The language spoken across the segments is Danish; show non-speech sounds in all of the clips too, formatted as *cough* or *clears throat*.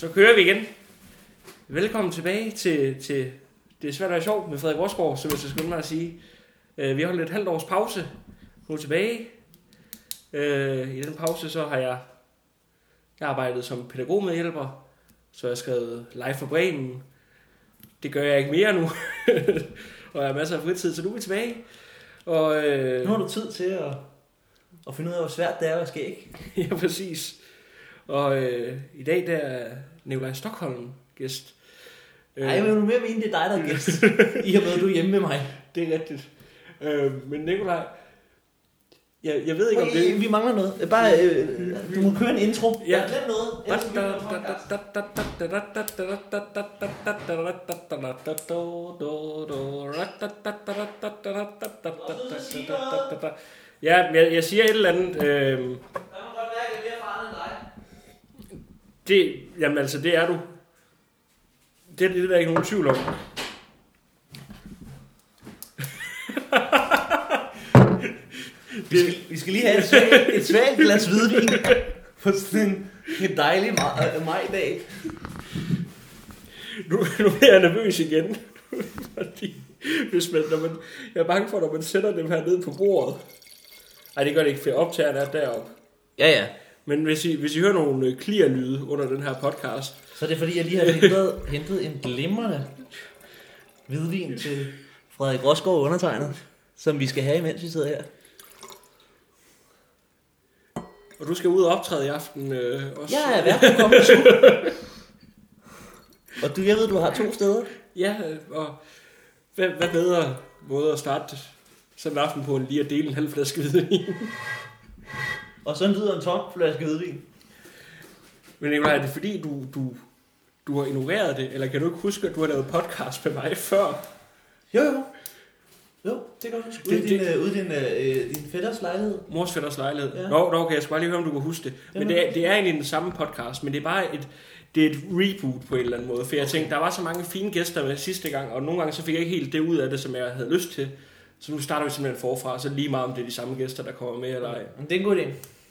Så kører vi igen. Velkommen tilbage til, til Det er svært at være sjov med Frederik Rosgaard, som jeg skal skynde mig at sige. Øh, vi har holdt et halvt års pause. Nu er tilbage. Øh, I den pause så har jeg, jeg arbejdet som pædagogmedhjælper. Så jeg har skrevet live for Bremen. Det gør jeg ikke mere nu. *laughs* og jeg har masser af fritid, så nu er vi tilbage. Og, øh, Nu har du tid til at, at finde ud af, hvor svært det er at skæg. *laughs* ja, præcis. Og øh, i dag der er Nikolaj Stockholm gæst. Øh, jeg vil nu mere mene, det er dig, der er gæst. I har været du er hjemme med mig. Det er rigtigt. Øh, men Nikolaj, jeg, jeg ved ikke om det... vi mangler noget. Bare, øh, du må køre en intro. Ja. Jeg har glemt noget. Ja, men jeg, jeg siger et eller andet. Øh, Der må godt være, at jeg er mere erfaren end dig. Det, jamen altså, det er du. Det, det er der ikke nogen tvivl om. Vi skal, vi skal lige have et svagt, et svagt glas hvidvin på sådan en, dejlig maj, øh, majdag. Nu, nu er jeg nervøs igen. Fordi hvis man, når man, jeg er bange for, når man sætter dem her ned på bordet. Ej, det gør det ikke, for optageren er deroppe. Ja, ja. Men hvis I, hvis I hører nogle øh, klirlyde under den her podcast, Så er det fordi, jeg lige har *laughs* hentet, hentet en glimrende hvidvin til Frederik Rosgaard undertegnet, som vi skal have, imens vi sidder her. og du skal ud og optræde i aften øh, også. Jeg er Comedy Zoo. Og du, jeg ved, du har to steder. Ja, øh, og hvad, hvad bedre måde at starte sådan en aften på, end lige at dele en halv flaske hvidvin. Og så lyder en tom flaske hvidvin. Men Nicolaj, er det fordi, du, du, du har ignoreret det, eller kan du ikke huske, at du har lavet podcast med mig før? Jo, jo. Jo, det kan du huske. Ude i din, det- øh, ude din, øh, din fætters lejlighed. Mors fætters lejlighed. Ja. Nå, nå, okay, jeg skal bare lige høre, om du kan huske det. Men Jamen. det er, det er egentlig den samme podcast, men det er bare et, det er et reboot på en eller anden måde. For jeg tænkte, der var så mange fine gæster med sidste gang, og nogle gange så fik jeg ikke helt det ud af det, som jeg havde lyst til. Så nu starter vi simpelthen forfra, så lige meget om det er de samme gæster, der kommer med eller ej. Det er en god idé.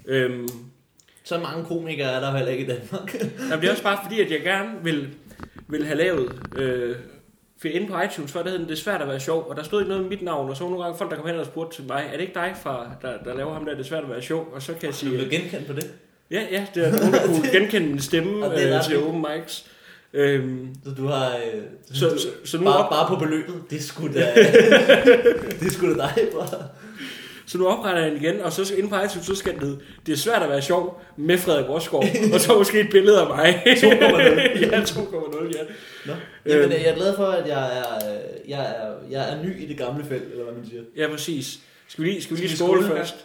Øhm, Så mange komikere er der heller ikke i Danmark. jamen, det er også bare fordi, at jeg gerne vil, vil have lavet... Øh, for inde på iTunes, før det hed, den, det er svært at være sjov, og der stod ikke noget med mit navn, og så var nogle gange folk, der kom hen og spurgte til mig, er det ikke dig, fra, der, der laver ham der, det er svært at være sjov, og så kan jeg Du sige, bliver genkendt på det. Ja, ja, det er nogen, der kunne *laughs* genkende min stemme Og det er øh, til open mics. Øhm, Så du har... Øh, så, du, så, så, nu bare, op, bare på beløbet. Det sgu da... *laughs* det sgu da dig, bare. Så nu opretter jeg den igen, og så inde på iTunes, så skal hedde, det er svært at være sjov med Frederik Rosgaard, *laughs* og så måske et billede af mig. 2,0. *laughs* ja, 2,0, ja. Nå. Jamen, Øhm. jeg er glad for, at jeg er, jeg er, jeg er ny i det gamle felt, eller hvad man siger. Ja, præcis. Skal vi lige, skal vi Skal lige vi skåle skåle først?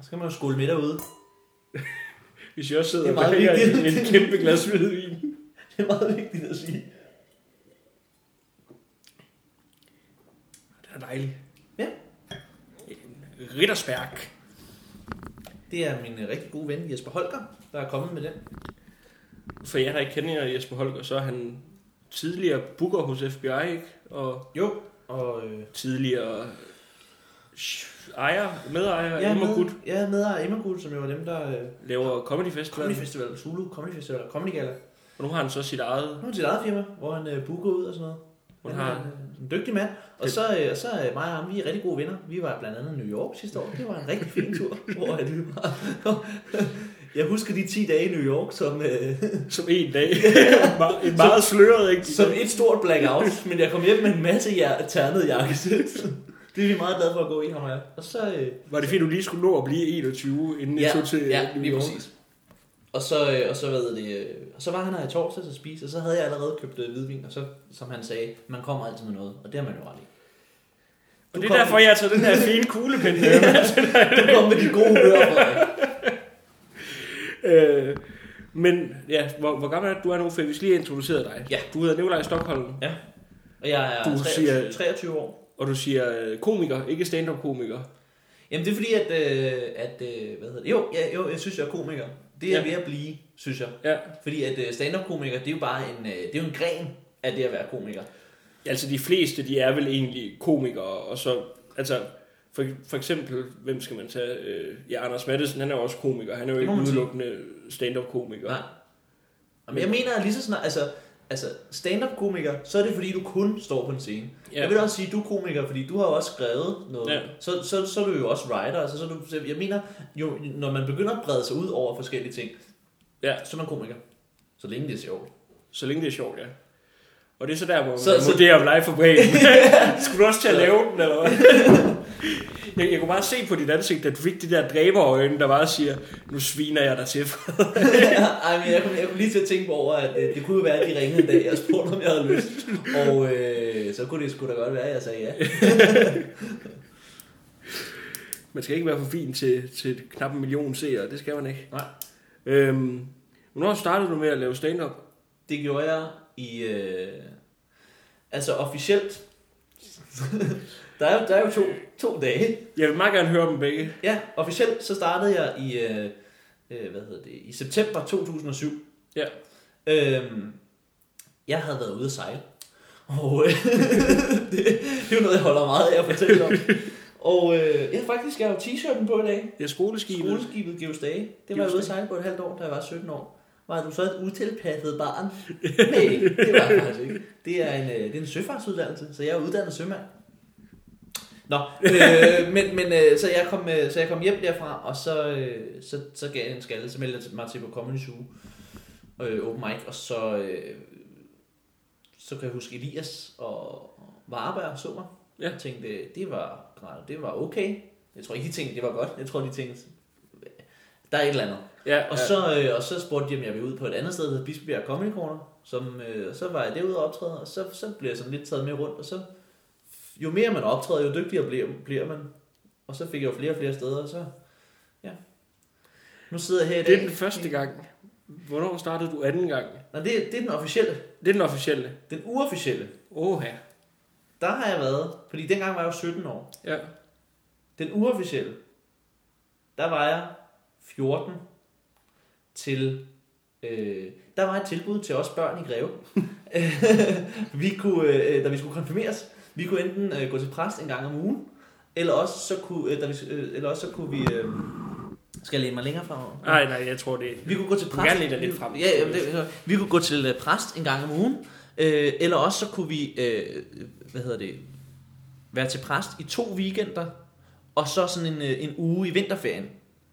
Så skal man jo skåle med derude. *laughs* Hvis jeg også sidder Det er og meget drikker en kæmpe glas hvidvin. Det er meget vigtigt at sige. Det er dejligt. Rittersberg. Det er min øh, rigtig gode ven Jesper Holger, der er kommet med den. For jer, der ikke kender Jesper Holger, så er han tidligere booker hos FBI, ikke? Og Jo. Og øh, tidligere ejer, medejer af ja, Emma med, ja, medejer af Emmergud, som jo var dem, der... Øh, laver Comedy Festival. Comedy Festival, Zulu Comedy Festival, Comedy Gala. Og nu har han så sit eget. Nu har han sit eget firma, hvor han øh, booker ud og sådan noget. Hun Han har, er en, dygtig mand. Og så, øh, og så er mig og ham, vi er rigtig gode venner. Vi var blandt andet i New York sidste år. Det var en rigtig fin tur. *laughs* hvor vi var. *laughs* Jeg husker de 10 dage i New York som, øh, *laughs* som en dag. En meget sløret, ikke? som et stort blackout. Men jeg kom hjem med en masse jer- ternet jakkesæt. Det er vi meget glade for at gå i, ham og jeg. Og så, øh, Var det fordi, du lige skulle nå at blive 21, inden I ja, tog til ja, New lige York? præcis. Og så, øh, og så, hedder det, øh, og så var han her i torsdags at spise, og så havde jeg allerede købt øh, hvidvin, og så, som han sagde, man kommer altid med noget, og det har man jo ret i. Og Du det er derfor, jeg har taget den her *laughs* fine kuglepen med. Du kom med dit gode humør, øh, men ja, hvor, hvor gammel er du? Du er nu, for vi skal lige introducere dig. Ja. Du hedder Nikolaj Stockholm, Og jeg er Du 23, siger- 23 år. og du siger komiker, ikke stand-up-komiker. Jamen det er fordi, at, øh, at øh, hvad hedder det? Jo, ja, jo, jeg synes, jeg er komiker. Det er Ja. ved at blive, synes jeg. Ja. Fordi at øh, stand-up-komiker, det er jo bare en, øh, det er jo en gren af det at være komiker. Altså de fleste, de er vel egentlig komikere, og så, altså, for, for eksempel, hvem skal man tage? Øh, ja, Anders Mattesen, han er jo også komiker, han er jo ikke udelukkende stand-up-komiker. Nej. Men jeg mener, lige så snart, altså, altså stand-up-komiker, så er det fordi, du kun står på en scene. Ja. Jeg vil også sige, at du er komiker, fordi du har også skrevet noget. Ja. Så, så, så er du jo også writer. Altså, så er du, så jeg mener, jo, når man begynder at brede sig ud over forskellige ting, Ja. så er man komiker. Så længe det er sjovt. Så længe det er sjovt, ja. Og det er så der, hvor Så- man så- vurderer, om live for. *laughs* Skulle du også til at lave den, eller hvad? *laughs* jeg, jeg kunne bare se på dit ansigt, at du fik de der dræberøjne, der bare siger, nu sviner jeg dig til. ja, *laughs* ej, men jeg, kunne, jeg kunne lige til at tænke på over, at øh, det kunne jo være, at de ringede en dag og spurgte, om jeg havde lyst. Og øh, så kunne det sgu da godt være, at jeg sagde ja. *laughs* Man skal ikke være for fin til, til knap en million seere, det skal man ikke. Nej. Øhm, hvornår startede du med at lave stand-up? Det gjorde jeg i... Øh, altså officielt... der, er, jo- der er jo to, to dage. Jeg vil meget gerne høre dem begge. Ja, officielt så startede jeg i, øh, øh, hvad hedder det, i september 2007. Ja. Øhm, jeg havde været ude at sejle. Og øh, *laughs* det, det er jo noget, jeg holder meget af at fortælle om. Og øh, ja, faktisk, jeg har jo t-shirten på i dag. Det er skoleskibet. Skoleskibet Geos Dage. Det var jeg ude at sejle på et halvt år, da jeg var 17 år. Var du så et utilpasset barn? *laughs* Nej, det var jeg faktisk ikke. Det er en, øh, det er en søfartsuddannelse, så jeg er uddannet sømand. Nå, øh, men, men øh, så, jeg kom, øh, så jeg kom hjem derfra, og så, øh, så, så gav jeg en skalle, så meldte jeg mig til på Comedy Zoo, øh, open mic, og så, øh, så kan jeg huske Elias og Varberg så mig. Ja. Jeg tænkte, det var, det var okay. Jeg tror ikke, de tænkte, det var godt. Jeg tror, de tænkte, der er et eller andet. Ja, Og så, øh, og så spurgte de, om jeg ville ud på et andet sted, der hedder Bispebjerg Comedy Corner. Som, øh, og så var jeg derude og optræde, og så, så blev jeg sådan lidt taget med rundt. Og så, jo mere man optræder, jo dygtigere bliver, bliver man. Og så fik jeg jo flere og flere steder, og så, ja. Nu sidder jeg her i dag. det er den første gang. Hvornår startede du anden gang? Nå, det, det er den officielle. Det er den officielle. Den uofficielle. Åh, ja. Der har jeg været, fordi dengang var jeg jo 17 år. ja. Den uofficielle, der var jeg 14 til... Øh, der var et tilbud til os børn i Greve. *laughs* *laughs* vi kunne, øh, da vi skulle konfirmeres, vi kunne enten øh, gå til præst en gang om ugen, eller også så kunne, øh, da vi, øh, eller også så kunne vi... Øh, skal jeg læne mig længere fremover? Nej, nej, jeg tror det. Vi kunne gå til præst. dig lidt frem. Ja, ja, det, vi kunne gå til øh, præst en gang om ugen, øh, eller også så kunne vi, øh, hvad hedder det, være til præst i to weekender, og så sådan en, øh, en uge i vinterferien,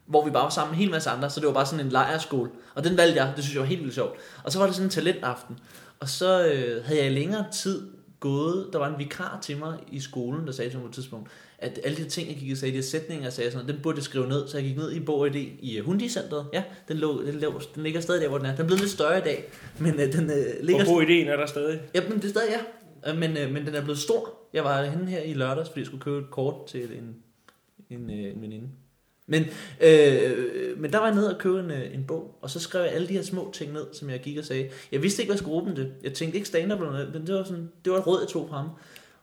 hvor vi bare var sammen med en hel masse andre, så det var bare sådan en lejrskole. Og den valgte jeg, det synes jeg var helt vildt sjovt. Og så var det sådan en talentaften, og så øh, havde jeg længere tid gået, der var en vikar til mig i skolen, der sagde til mig på et tidspunkt, at alle de ting, jeg gik og sagde, de her sætninger, jeg sagde sådan, den burde jeg skrive ned, så jeg gik ned i Bog og Idé i uh, Hundi-centret. Ja, den, lå, den, lå, den ligger stadig der, hvor den er. Den er blevet lidt større i dag, men uh, den uh, ligger... Og god ideen er der stadig. Ja, men det er stadig, ja. Øh, Men, uh, men den er blevet stor. Jeg var henne her i lørdags, fordi jeg skulle købe et kort til en, en, uh, en veninde. Men, øh, men der var jeg nede og købe en, øh, en bog, og så skrev jeg alle de her små ting ned, som jeg gik og sagde. Jeg vidste ikke, hvad dem til. Jeg tænkte ikke stand-up eller noget, men det var, sådan, det var et råd, jeg tog fra ham.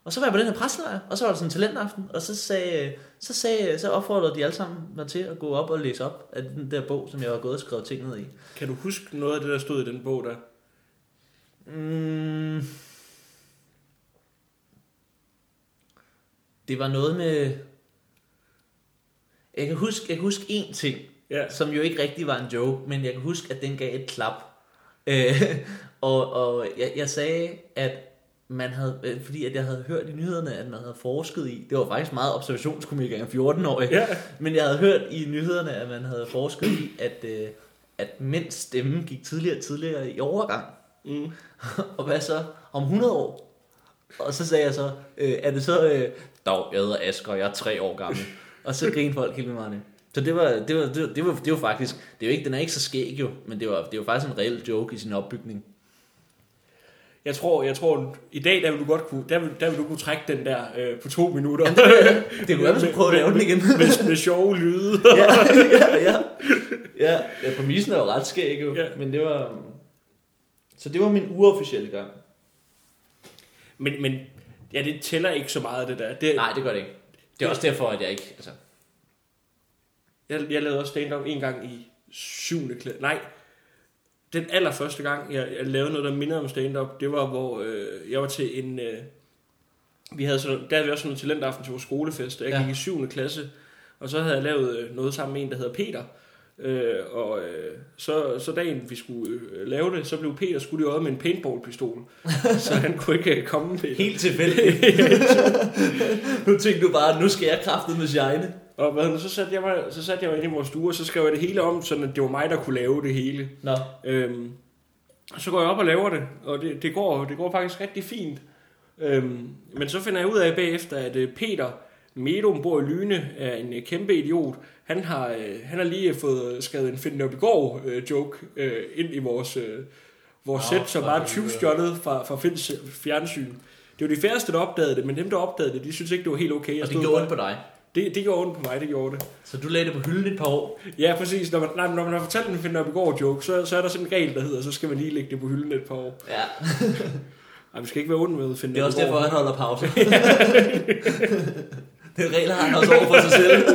Og så var jeg på den her præstelejr, og så var der sådan en talentaften, og så, sagde, så, sagde, så opfordrede de alle sammen mig til at gå op og læse op af den der bog, som jeg var gået og skrevet ting ned i. Kan du huske noget af det, der stod i den bog der? Mm. Det var noget med... Jeg kan huske, jeg kan huske én ting, Ja. som jo ikke rigtig var en joke, men jeg kan huske, at den gav et klap. Øh, *laughs* og og jeg, jeg sagde, at man havde, øh, fordi at jeg havde hørt i nyhederne, at man havde forsket i, det var faktisk meget observationskomik af en 14-årig, Ja. men jeg havde hørt i nyhederne, at man havde forsket i, at, øh, at mænds stemme gik tidligere og tidligere i overgang. Mm. *laughs* Og hvad så? Om 100 år? Og så sagde jeg så, øh, er det så, øh, dog, jeg hedder Asger, og jeg er tre år gammel. *laughs* og så grinede folk helt vildt meget. Så det var, det var, det var, det var, det var faktisk, det er jo ikke, den er ikke så skæg jo, men det var, det var faktisk en reel joke i sin opbygning. Jeg tror, jeg tror, i dag, der vil du godt kunne, der vil, der vil du kunne trække den der øh, på to minutter. Jamen, det, *laughs* det kunne være, skulle prøve at lave den igen. med, med sjove lyde. *laughs* ja, ja, ja. Ja, ja præmissen er jo ret skæg jo, ja. men det var... Så det var min uofficielle gang. Men, men ja, det tæller ikke så meget, det der. Det, Nej, det gør det ikke. Det er også derfor, at jeg ikke... Altså, Jeg, jeg lavede også stand-up en gang i 7. klasse. Nej, den allerførste gang, jeg, jeg lavede noget, der mindede om stand-up, det var, hvor øh, jeg var til en... Øh, vi havde sådan, der havde vi også sådan en talentaften til vores skolefest, og jeg Ja. gik i 7. klasse, og så havde jeg lavet øh, noget sammen med en, der hedder Peter, Øh, og øh, så, så dagen vi skulle øh, lave det, så blev Peter skudt i øjet med en paintballpistol. *laughs* så han kunne ikke øh, komme med Helt tilfældigt. *laughs* nu tænkte du bare, nu skal jeg kraftet med shine. Og hvad, så satte jeg mig, så satte jeg mig ind i vores stue, og så skrev jeg det hele om, sådan at det var mig, der kunne lave det hele. Nå, Øhm, så går jeg op og laver det, og det, det, går, det går faktisk rigtig fint. Øhm, men så finder jeg ud af bagefter, at øh, Peter Medum bor i Lyne, er en øh, kæmpe idiot. Han har, øh, han har lige fået skrevet en Finn Nørbegaard øh, joke ind i vores, vores Nå, sæt, som var helvede. 20 stjålet fra, fra Finns fjernsyn. Det var de færreste, der opdagede det, men dem, der opdagede det, de synes ikke, det var helt okay. Jeg og det gjorde ondt på dig. det, det gjorde ondt på mig, det gjorde det. Så du lagde det på hylden et par år. Ja, præcis. Når man, nej, når man har fortalt en Finn Nørbegaard joke, så, så er der sådan en regel, der hedder, så skal man lige lægge det på hylden et par år. Ja, *laughs* Ej, vi skal ikke være onde med Finn det er også derfor, han holder pause. *laughs* *laughs* Den regel har han også over for sig selv.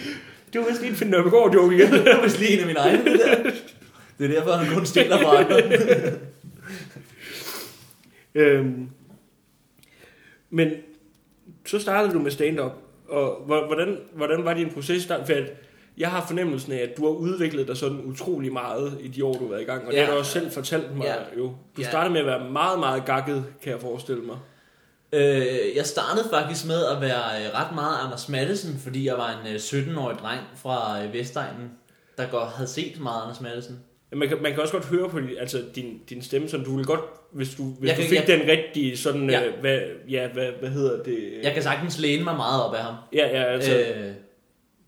*laughs* Det var vist lige en Finn Nørbegaard joke igen. *laughs* Det var vist lige en af mine egne, det der. Det er derfor, han kun stiller fra andre. *laughs* øhm, men så startede du med stand-up, og hvor- hvordan, hvordan var din proces? Der? For at jeg har fornemmelsen af, at du har udviklet dig sådan utrolig meget i de år, du har været i gang, og ja. det har du også selv fortalt mig Ja. jo. Du Ja. startede med at være meget, meget gakket, kan jeg forestille mig. Øh, jeg startede faktisk med at være øh, ret meget Anders Mattesen, fordi jeg var en øh, 17-årig dreng fra øh, Vestegnen, der godt havde set meget Anders. Men Man kan, man kan også godt høre på din, altså din, din stemme, sådan du vil godt, hvis du, hvis Jeg du kan- fik jeg- den rigtige sådan, Ja. ja. Øh, hvad, ja, hvad, hvad hedder det? Jeg kan sagtens læne mig meget op af ham. Ja, ja, altså, øh. Øh,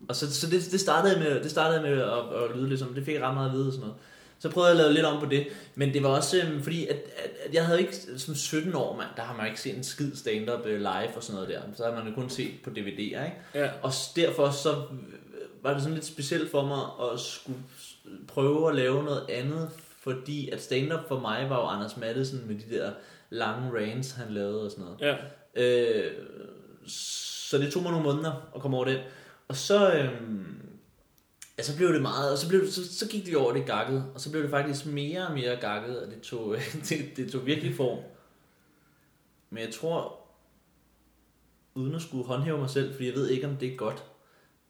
og så, så det, det, startede med, det startede med at, at lyde ligesom, det fik jeg ret meget at vide og sådan noget. Så prøvede jeg at lave lidt om på det, men det var også øhm, fordi, at, at, at jeg havde ikke, som 17 år, mand, der har man ikke set en skid stand-up øh, live og sådan noget der. Så har man jo kun set på DVD'er, ikke? ja. Og derfor så øh, var det sådan lidt specielt for mig at skulle prøve at lave noget andet, fordi at stand-up for mig var jo Anders Mattesen med de der lange rants, han lavede og sådan noget. ja. Øh, så det tog mig nogle måneder at komme over den. Og så, øhm, ja, så blev det meget, og så, blev det, så, så gik det over det gakket, og så blev det faktisk mere og mere gakket, og det tog, *laughs* det, det tog virkelig form. Men jeg tror, uden at skulle håndhæve mig selv, fordi jeg ved ikke, om det er godt,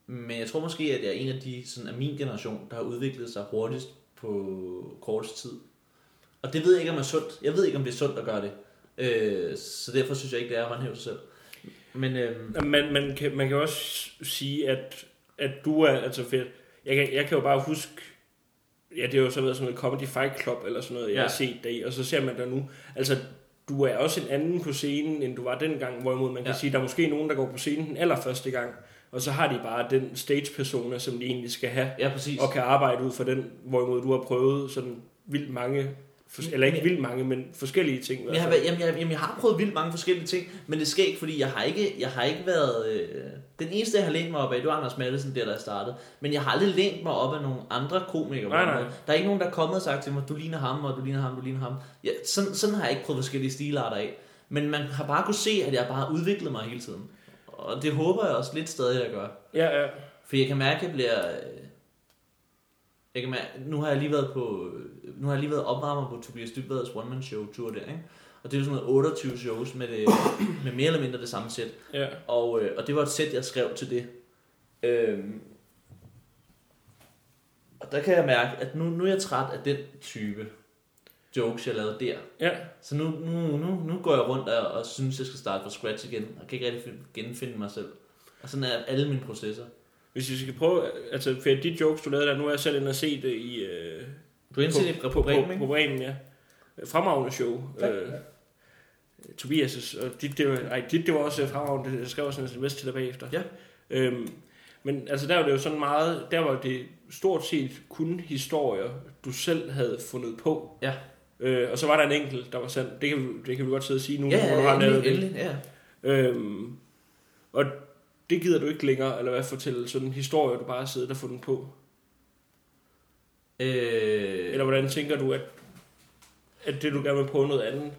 men jeg tror måske, at jeg er en af de sådan, af min generation, der har udviklet sig hurtigst på kortest tid. Og det ved jeg ikke, om er sundt. Jeg ved ikke, om det er sundt at gøre det. Øh, så derfor synes jeg ikke, det er at håndhæve sig selv. Men øh... Man, man, kan, man kan også sige, at, at du er, altså fedt, jeg kan, jeg kan jo bare huske, ja, det har jo så været sådan noget Comedy Fight Club, eller sådan noget, jeg Ja. har set dig i, og så ser man dig nu, altså, du er også en anden på scenen, end du var dengang, hvorimod man kan Ja. sige, der er måske nogen, der går på scenen den allerførste gang, og så har de bare den stage-persona, som de egentlig skal have, ja, præcis. og kan arbejde ud fra den, hvorimod du har prøvet sådan vildt mange, fors- eller ikke vildt mange, men forskellige ting. i Jeg har, jamen, jeg, jamen, jeg har prøvet vildt mange forskellige ting, men det sker ikke, fordi jeg har ikke, jeg har ikke været... Øh, den eneste, jeg har lænt mig op af, det var Anders Madsen, der der startede. Men jeg har aldrig lænt mig op af nogle andre komikere. Nej, nej. Der er ikke nogen, der er kommet og sagt til mig, du ligner ham, og du ligner ham, du ligner ham. Ja, sådan, sådan har jeg ikke prøvet forskellige stilarter af. Men man har bare kunne se, at jeg bare har udviklet mig hele tiden. Og det håber jeg også lidt stadig, at jeg gør. Ja, ja. For jeg kan mærke, at jeg bliver... øh, Jeg kan mærke, nu har jeg lige været på... Nu har jeg lige været opvarmer på Tobias Dybvads one man show tour der, ikke? Og det er jo sådan noget 28 shows med, det, med mere eller mindre det samme sæt. ja. Og, øh, og det var et sæt, jeg skrev til det. Øhm, og der kan jeg mærke, at nu, nu er jeg træt af den type jokes, jeg lavede der. ja. Så nu, nu, nu, nu går jeg rundt og, og synes, jeg skal starte fra scratch igen. Og kan ikke rigtig fin- genfinde mig selv. Og sådan er alle mine processer. Hvis vi skal prøve, altså for de jokes, du lavede der, nu er jeg selv inde og se det i... Øh, Du er indset på, på, på, Bremen, på, på Bremen, ja. Fremragende show. Tak. Øh, Tobias' og dit, det var, ej, dit, det var også fremragende, det- jeg skrev også en sms til dig bagefter. Ja. Øhm, men altså der var det jo sådan meget, der var det stort set kun historier, du selv havde fundet på. Ja. Øh, og så var der en enkelt, der var sand. Det kan, vi- det kan vi godt sidde og sige nu, Ja, hvor du ja, har lavet det. endelig, ja. Øhm, og det gider du ikke længere, eller hvad fortælle sådan en historie, du bare har siddet og fundet på. Øh, Eller hvordan tænker du, at, at det du gerne vil prøve noget andet?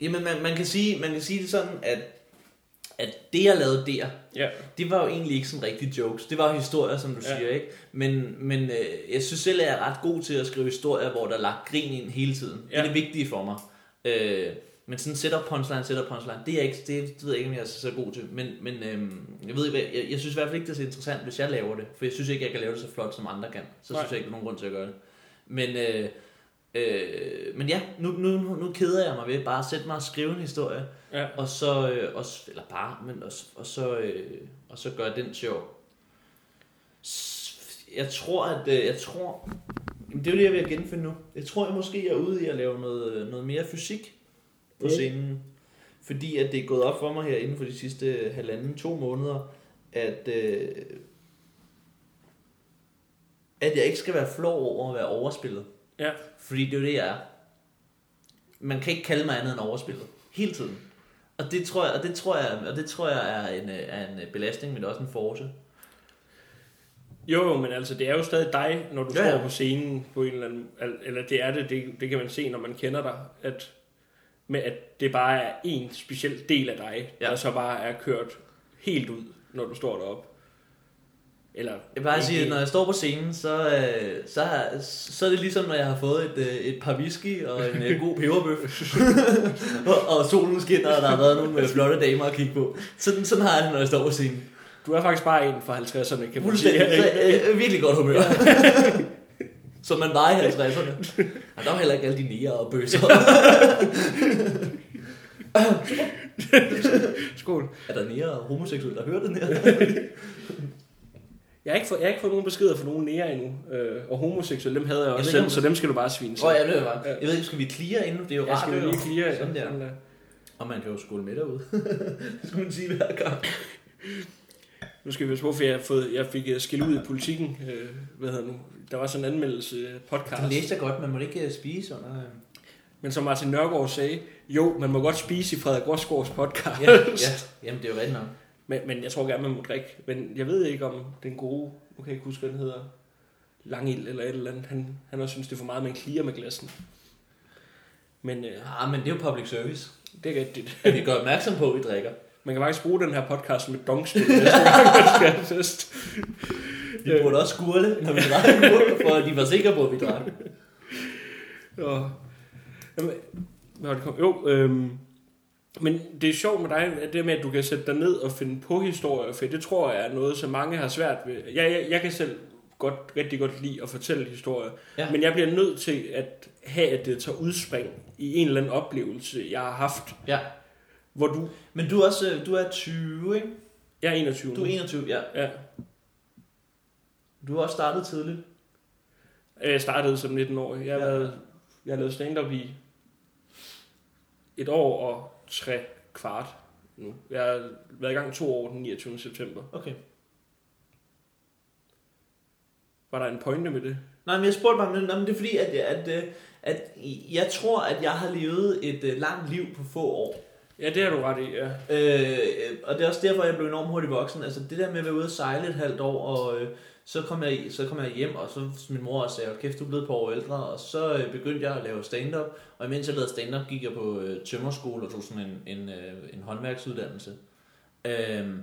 Jamen, man, man, kan sige, man kan sige det sådan, at, at det, jeg lavede der, Ja, det var jo egentlig ikke sådan rigtig jokes. Det var jo historier, som du Ja. siger, ikke? Men, men øh, jeg synes selv, at jeg er ret god til at skrive historier, hvor der er lagt grin ind hele tiden. Ja. Det er det vigtige for mig. Øh, Men sådan setup punchline, setup punchline, det er jeg ikke, det, det ved jeg ikke, om jeg er så god til. Men, men øhm, jeg, ved, ikke, jeg, jeg synes i hvert fald ikke, det er så interessant, hvis jeg laver det. For jeg synes ikke, jeg kan lave det så flot, som andre kan. Så Nej. synes jeg ikke, der er nogen grund til at gøre det. Men, øh, øh, men ja, nu, nu, nu, keder jeg mig ved bare at sætte mig og skrive en historie. Ja. Og så, øh, og, eller bare, men og, og så, øh, og så gør den sjov. Jeg tror, at, øh, jeg tror, det er jo det, jeg vil genfinde nu. Jeg tror, jeg måske er ude i at lave noget, øh, noget mere fysik på scenen. Fordi at det er gået op for mig her inden for de sidste halvanden, to måneder, at, øh, at jeg ikke skal være flov over at være overspillet. Ja. Fordi det er jo det, jeg er. Man kan ikke kalde mig andet end overspillet. Hele tiden. Og det tror jeg, og det tror jeg, og det tror jeg er en, øh, er en belastning, men også en force. Jo, jo, men altså, det er jo stadig dig, når du Ja, ja, står på scenen på en eller anden... Eller det er det, det, det kan man se, når man kender dig, at, med at det bare er en speciel del af dig, Ja. der så bare er kørt helt ud, når du står deroppe. Eller... Jeg vil bare sige, at når jeg står på scenen, så, øh, så, har- så er det ligesom, når jeg har fået et, øh, et par whisky og en øh, god peberbøf. *laughs* og, og solen skinner, og der har været nogle flotte damer at kigge på. Sådan, sådan har jeg det, når jeg står på scenen. Du er faktisk bare en fra 50'erne, kan man sige. Øh, virkelig godt humør. *laughs* Som man var i 50'erne. Og der var heller ikke alle de nære og bøser. Skål. er der nære og homoseksuelle, der hører den her? Jeg har ikke fået, jeg har ikke fået nogen beskeder fra nogen nære endnu. Øh, og homoseksuelle, dem havde jeg Jeg også ikke, selv, så dem skal du bare svine. Åh, jeg ved bare. Jeg ved ikke, skal vi clear inden? Det er jo jeg skal lige clear. Sådan der. Sådan der. Og man kan jo skole med derude. *laughs* det skulle man sige hver gang. Nu skal vi passe på, for jeg, fået, jeg fik uh, skæld ud i politikken. Øh, hvad hedder nu? Der var sådan en anmeldelse øh, podcast. Den læste jeg godt, man må ikke øh, spise under... øh, Men som Martin Nørgaard sagde, jo, man må godt spise i Frederik Rosgaards podcast. Ja, ja. Jamen, det er jo rigtigt nok. men, men jeg tror gerne, man må drikke. Men jeg ved ikke, om den gode, nu kan jeg ikke huske, hvad den hedder, Langild eller et eller andet, han, han også synes, det er for meget, man clear med glassen. Men øh, Ah, men det er jo public service. det er rigtigt. At vi gør opmærksom på, at vi drikker. Man kan faktisk bruge den her podcast med donkspil næste gang, man skal fest. Vi burde også skurde, når vi drikker, for at de var sikre på, at vi drak. Og, jamen, hvad det kom? Jo, øhm, men det er sjovt med dig, at det med, at du kan sætte dig ned og finde på historier, for det tror jeg er noget, som mange har svært ved. Jeg, jeg, jeg kan selv godt, rigtig godt lide at fortælle historier, Ja. ja. men jeg bliver nødt til at have, at det tager udspring i en eller anden oplevelse, jeg har haft, Ja. hvor du... Men du er også øh, du er 20, ikke? Jeg er 21 Du er nu. 21, ja. Ja. Du har også startet tidligt. Jeg startede som 19 år. Jeg har, Ja. været, jeg har lavet stand-up i et år og tre kvart nu. Jeg har været i gang to år den 29. september. Okay. Var der en pointe med det? Nej, men jeg spurgte bare, men, men det er fordi, at, at, at, at jeg tror, at jeg har levet et øh, langt liv på få år. Ja, det har du ret i, ja. Øh, og det er også derfor, jeg blev enormt hurtigt voksen. Altså det der med at være ude og sejle et halvt år, og øh, så, kom jeg, så kom jeg hjem, og så min mor og sagde, kæft, du er blevet på år ældre. Og så øh, begyndte jeg at lave stand-up, og imens jeg lavede stand-up, gik jeg på øh, tømmerskole og tog sådan en, en, øh, en håndværksuddannelse. Øhm,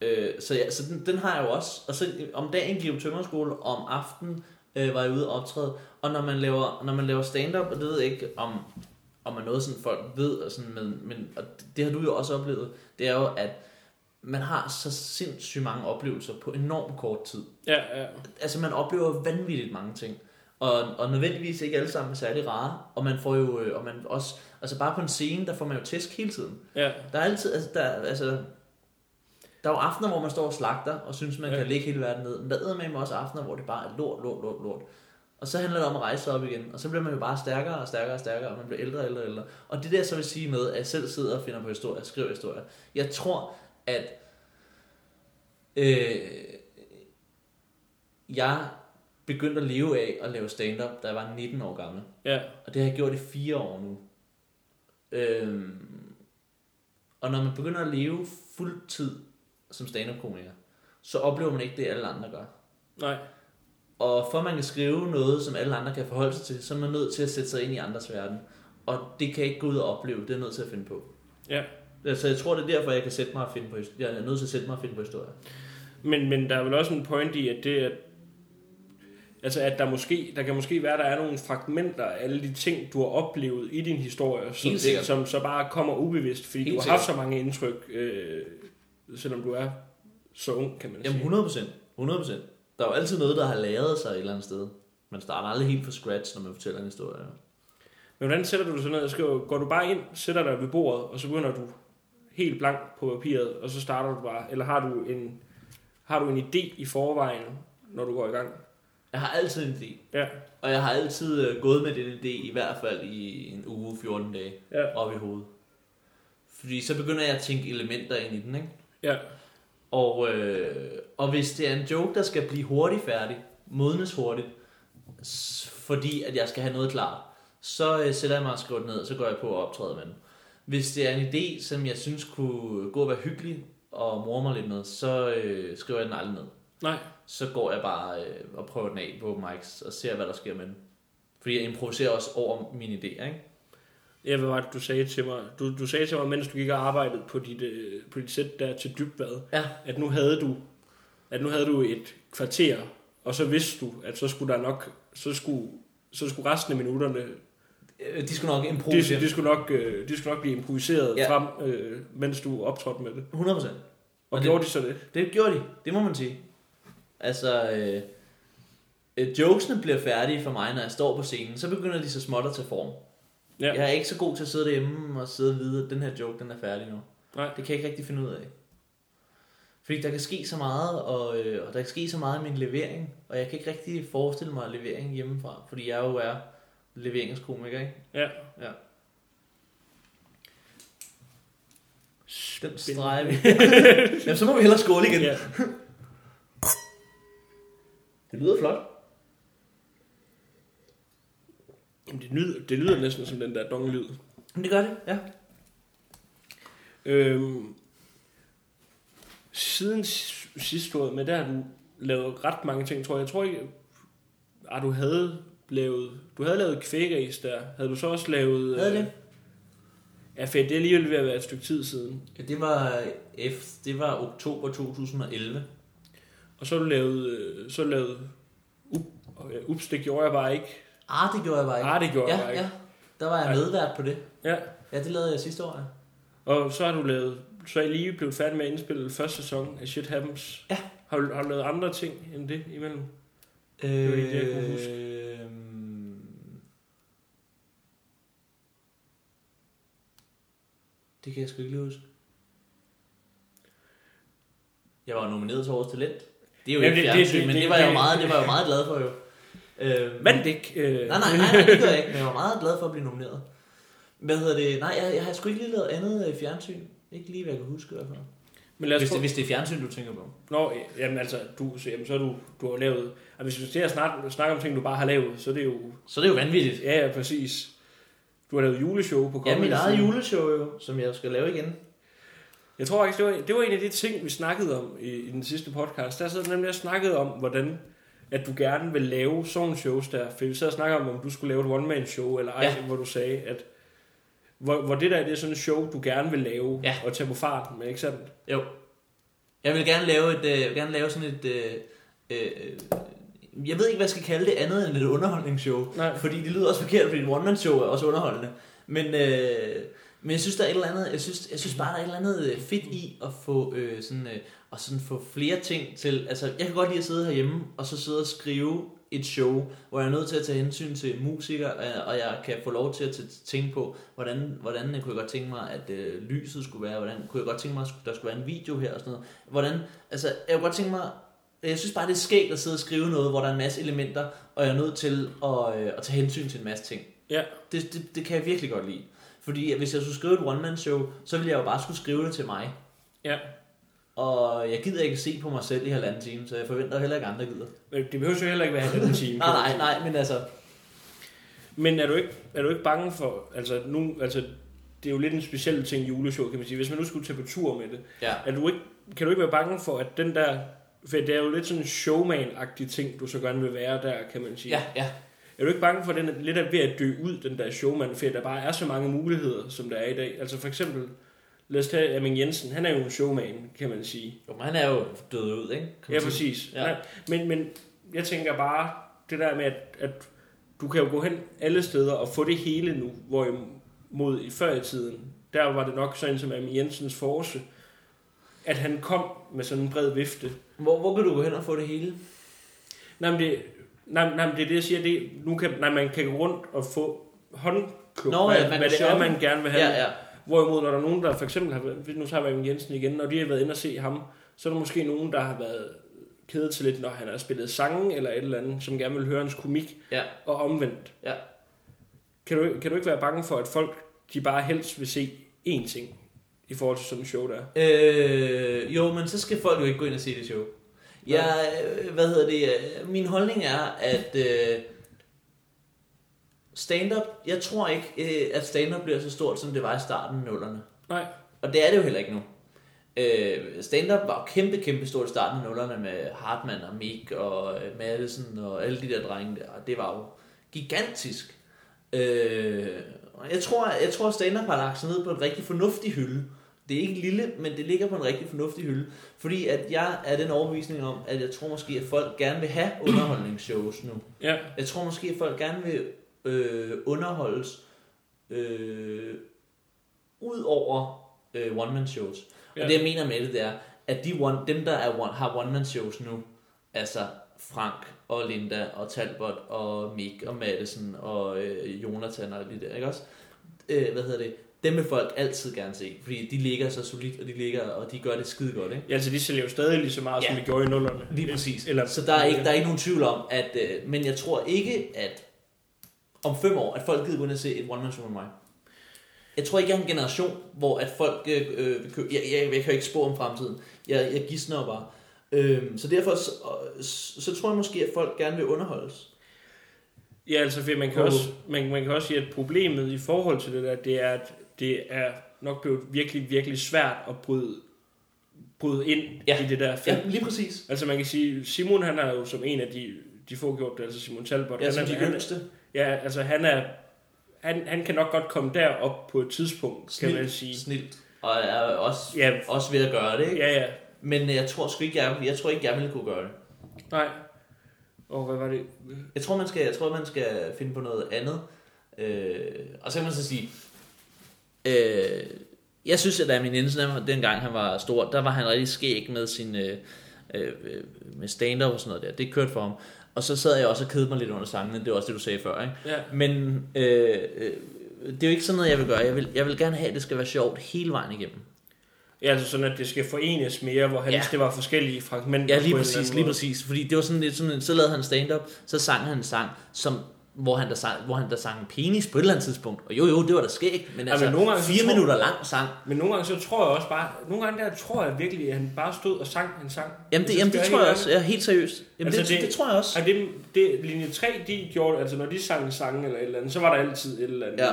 øh, så ja, så den, den har jeg jo også. Og så øh, om dagen gik jeg på tømmerskole, og om aftenen øh, var jeg ude og optræde. Og når man laver, når man laver stand-up, og det ved jeg ikke om, om man noget, sådan folk ved, og sådan, men, men og det har du jo også oplevet, det er jo, at man har så sindssygt mange oplevelser på enormt kort tid. Ja, ja. Altså man oplever vanvittigt mange ting. Og, og nødvendigvis ikke alle sammen er særlig rare. Og man får jo, øh, og man også, altså bare på en scene, der får man jo tæsk hele tiden. ja. Der er altid, altså der, altså, der er jo aftener, hvor man står og slagter, og synes, man Ja. kan lægge hele verden ned. Men der er med også aftener, hvor det bare er lort, lort, lort, lort. Og så handler det om at rejse sig op igen, og så bliver man jo bare stærkere og stærkere og stærkere, og man bliver ældre og ældre og ældre. Og det der så vil sige med, at jeg selv sidder og finder på historier, skriver historier. Jeg tror, at øh, jeg begyndte at leve af at lave stand-up, da jeg var 19 år gammel. ja. Og det har jeg gjort i fire år nu. Øhm, og når man begynder at leve fuldtid som stand-up-komiker, så oplever man ikke det, alle andre gør. Nej. Og for at man kan skrive noget, som alle andre kan forholde sig til, så er man nødt til at sætte sig ind i andres verden. Og det kan ikke gå ud og opleve, det er nødt til at finde på. Ja. Så jeg tror, det er derfor, jeg kan sætte mig og finde på, his- jeg er nødt til at sætte mig og finde på historier. Men, men der er vel også en point i, at det at Altså at der måske, der kan måske være, der er nogle fragmenter af alle de ting, du har oplevet i din historie, som, som så bare kommer ubevidst, fordi Helt du har sikkert. haft så mange indtryk, øh, selvom du er så ung, kan man Jamen sige. 100 procent. 100 procent. Der er jo altid noget, der har læret sig et eller andet sted. Man starter aldrig helt fra scratch, når man fortæller en historie. Men hvordan sætter du dig så ned? Går du bare ind, sætter dig ved bordet, og så begynder du helt blank på papiret, og så starter du bare, eller har du en, har du en idé i forvejen, når du går i gang? Jeg har altid en idé. Ja, Og jeg har altid øh, gået med den idé, i hvert fald i en uge, 14 dage, ja, op i hovedet. Fordi så begynder jeg at tænke elementer ind i den, ikke? ja, Og, øh, og hvis det er en joke, der skal blive hurtigt færdig, modnes hurtigt, fordi at jeg skal have noget klart, så øh, sætter jeg mig og skriver ned, og så går jeg på at optræde med den. Hvis det er en idé, som jeg synes kunne gå og være hyggelig og mor mig lidt med, så øh, skriver jeg den aldrig ned. nej, Så går jeg bare øh, og prøver den af på mics og ser, hvad der sker med den. Fordi jeg improviserer også over mine idéer, ikke? Ja, hvad var det, du sagde til mig? Du, du sagde til mig, mens du gik og arbejdede på dit, øh, på dit sæt der til dybvad, Ja. at nu havde du at nu havde du et kvarter, og så vidste du, at så skulle der nok, så skulle, så skulle resten af minutterne, De skulle nok de, improvisere. de, skulle nok, øh, de skulle nok blive improviseret Ja. frem, øh, mens du optrådte med det. 100 procent. Og, Og det- gjorde de så det? Det gjorde de, det må man sige. Altså, øh, øh, jokesene bliver færdige for mig, når jeg står på scenen, så begynder de så småt at tage form. Ja. Jeg er ikke så god til at sidde derhjemme og sidde og vide, at den her joke, den er færdig nu. Nej. Det kan jeg ikke rigtig finde ud af. Fordi der kan ske så meget, og, øh, og der kan ske så meget i min levering, og jeg kan ikke rigtig forestille mig levering hjemmefra, fordi jeg jo er leveringskomiker, ikke? Ja. Ja. Den streger *laughs* vi. Jamen, så må vi hellere skåle igen. ja. Det lyder flot. Jamen, det, lyder, det lyder næsten som den der dong-lyd. Men det gør det, ja. Øhm, siden s- sidst du var med, der har du lavet ret mange ting, tror jeg. Jeg tror ikke, at du havde lavet, du havde lavet kvægræs der. Havde du så også lavet... Havde øh, det? Ja, for det er alligevel ved at være et stykke tid siden. Ja, det var, F, det var oktober 2011. Og så har du lavet, øh, så lavet up, øh, ups, det gjorde jeg bare ikke. Ah, det gjorde jeg bare ikke. Ah, det gjorde jeg ja, bare ikke. ja. Der var jeg Ja. medvært på det. Ja. Ja, det lavede jeg sidste år. Ja. Og så har du lavet, så er I lige blevet færdig med at indspille første sæson af Shit Happens. Ja. Har du, har du lavet andre ting end det imellem? var lige det, jeg kunne huske. Det kan jeg sgu ikke lige huske. Jeg var nomineret til Årets Talent. Det er jo Jamen, ikke det- det- fjernsyn, det- men det- det var jeg jo det- meget, det var jeg jo meget glad for jo. Øhm, Vandt ikke. Øh, Nej, nej, nej, nej, det gør jeg ikke, men jeg var meget glad for at blive nomineret. Hvad hedder det? Nej, jeg, jeg har sgu ikke lige lavet andet øh, fjernsyn. Ikke lige, hvad jeg kan huske i hvert fald. Men lad os Hvis prøve- det, hvis det er fjernsyn, du tænker på. Nå, jamen altså, du, så, jamen, så er du, du har lavet... Og hvis vi skal at snakke, snakke om ting, du bare har lavet, så er det jo... Så er det jo vanvittigt. Ja, ja, præcis. Du har lavet juleshow på Ja, Comedy mit eget juleshow jo, som jeg skal lave igen. Jeg tror faktisk, det var, det var en af de ting, vi snakkede om i, i den sidste podcast. Der sad nemlig og snakkede om, hvordan at du gerne vil lave sådan nogle shows der. For vi sad og snakkede om, om du skulle lave et one-man-show, eller ej, Ja. hvor du sagde, at hvor, hvor det der det er sådan et show, du gerne vil lave, Ja. og tage på farten, men ikke sandt? Jo. Jeg vil gerne lave, et, øh, jeg vil gerne lave sådan et... Øh, øh, jeg ved ikke, hvad jeg skal kalde det andet end et underholdningsshow. Nej. Fordi det lyder også forkert, fordi et one-man-show er også underholdende. Men, øh, men jeg synes, der er et eller andet, jeg synes, jeg synes bare, der er et eller andet øh, fedt i at få, øh, sådan, øh, at sådan få flere ting til. Altså, jeg kan godt lide at sidde herhjemme, og så sidde og skrive et show, hvor jeg er nødt til at tage hensyn til musikere, øh, og jeg kan få lov til at tænke på, hvordan, hvordan jeg kunne jeg godt tænke mig, at øh, lyset skulle være, hvordan kunne jeg godt tænke mig, at der skulle være en video her og sådan noget. Hvordan, altså, jeg kunne godt tænke mig, jeg synes bare, det er skægt at sidde og skrive noget, hvor der er en masse elementer, og jeg er nødt til at, øh, at tage hensyn til en masse ting. Ja. Det, det, det kan jeg virkelig godt lide. Fordi hvis jeg skulle skrive et one-man-show, så ville jeg jo bare skulle skrive det til mig. Ja. Og jeg gider ikke se på mig selv i halvanden time, så jeg forventer heller ikke, andre gider. Men det behøver jo heller ikke være en *laughs* time. Nej, nej, nej, men altså... Men er du ikke, er du ikke bange for, altså nu, altså det er jo lidt en speciel ting juleshow, kan man sige. Hvis man nu skulle tage på tur med det, Ja. er du ikke, kan du ikke være bange for, at den der, for det er jo lidt sådan en showman-agtig ting, du så gerne vil være der, kan man sige. Ja, ja. Er du ikke bange for, at den er lidt er ved at dø ud, den der showman, for der bare er så mange muligheder, som der er i dag? Altså for eksempel, lad os tage Amin Jensen, han er jo en showman, kan man sige. Jo, men han er jo død ud, ikke? Man Ja, præcis. Ja. Men, men jeg tænker bare, det der med, at, at du kan jo gå hen alle steder og få det hele nu, hvorimod i før i tiden, der var det nok sådan som Ami Jensens force, at han kom med sådan en bred vifte. Hvor, hvor kan du gå hen og få det hele? Nej, men det, nej, nej, men det er det, jeg siger. Det, nu kan, nej, man kan gå rundt og få håndklub, Nå, hvad, ja, man hvad det er, man gerne vil have. Ja, ja. Hvorimod, når der er nogen, der for eksempel har været, nu tager vi Jensen igen, når de har været inde og se ham, så er der måske nogen, der har været kede til lidt, når han har spillet sange eller et eller andet, som gerne vil høre hans komik, Ja. og omvendt. Ja. Kan du, kan du ikke være bange for, at folk, de bare helst vil se én ting, i forhold til sådan en show der? Øh, jo, men så skal folk jo ikke gå ind og se det show. Jeg, hvad hedder det, øh, min holdning er, at øh, stand-up, jeg tror ikke, øh, at stand-up bliver så stort, som det var i starten af nullerne. Nej. Og det er det jo heller ikke nu. Øh, stand-up var jo kæmpe, kæmpe stort i starten af nullerne med Hartmann og Mick og øh, Madison og alle de der drenge der. Og det var jo gigantisk. Øh, og jeg tror, jeg tror stand-up har lagt sig ned på en rigtig fornuftig hylde. Det er ikke lille, men det ligger på en rigtig fornuftig hylde. Fordi at jeg er den overbevisning om, at jeg tror måske, at folk gerne vil have underholdningsshows nu. Ja. Jeg tror måske, at folk gerne vil øh, underholdes øh, ud over øh, one-man-shows. Ja. Og det jeg mener med det, det er, at de one, dem, der er one, har one-man-shows nu, altså Frank og Linda og Talbot og Mick og Madison og øh, Jonathan og der, ikke også? Øh, hvad hedder det? Dem vil folk altid gerne se, fordi de ligger så solidt, og de ligger, og de gør det skide godt, ikke? Ja, altså de sælger jo stadig lige så meget, ja. som de gjorde i nullerne. Lige præcis. Eller, Så der er ikke, der er ikke nogen tvivl om, at, øh, men jeg tror ikke, at om fem år, at folk gider gå ind og se et one man show med mig. Jeg tror ikke, jeg er en generation, hvor at folk øh, øh, jeg, jeg, jeg kan jo ikke spå om fremtiden. Jeg, jeg gidsner bare. Øhm, så derfor så, så, så tror jeg måske, at folk gerne vil underholdes. Ja, altså for man kan, også, man, man kan også sige, at problemet i forhold til det der, det er, at det er nok blevet virkelig, virkelig svært at bryde, bryde ind Ja. i det der felt. Ja, lige præcis. Altså man kan sige, Simon han er jo som en af de, de få gjort det, altså Simon Talbot. Ja, han er, de han, yngste. Ja, altså han er, han, han kan nok godt komme derop på et tidspunkt, kan man sige. Snilt. Og er også, Ja, også ved at gøre det, ikke? ja, ja. Men jeg tror sgu ikke, jeg, jeg tror ikke, jeg ville kunne gøre det. Nej. Og hvad var det? Jeg tror, man skal, jeg tror, man skal finde på noget andet. Øh, og så kan man så sige, øh, jeg synes, at Amin Jensen, han- dengang han var stor, der var han rigtig skæg med sin øh, øh, med stand-up og sådan noget der. Det kørte for ham. Og så sad jeg også og kedede mig lidt under sangene. Det var også det, du sagde før, ikke? Ja. Men øh, øh, det er jo ikke sådan noget, jeg vil gøre. Jeg vil, jeg vil gerne have, at det skal være sjovt hele vejen igennem. Ja, altså sådan, at det skal forenes mere, hvor hans Ja. det var forskellige fragmenter. Ja, lige præcis, lige præcis. Fordi det var sådan lidt sådan, så lavede han stand-up, så sang han en sang, som hvor han, der sang, hvor han der sang penis på et eller andet tidspunkt. Og jo, jo, det var da skægt, men Ja, altså men nogle gange fire tror- minutter lang sang. Men nogle gange så tror jeg også bare, nogle gange der tror jeg virkelig, at han bare stod og sang en sang. Jamen det, Så jamen, det tror jeg også, ja, helt seriøst. Jamen Altså, det, det, det- tror jeg også. Og det, det, linje 3, de gjorde, altså når de sang sange eller et eller andet, så var der altid et eller andet. Ja.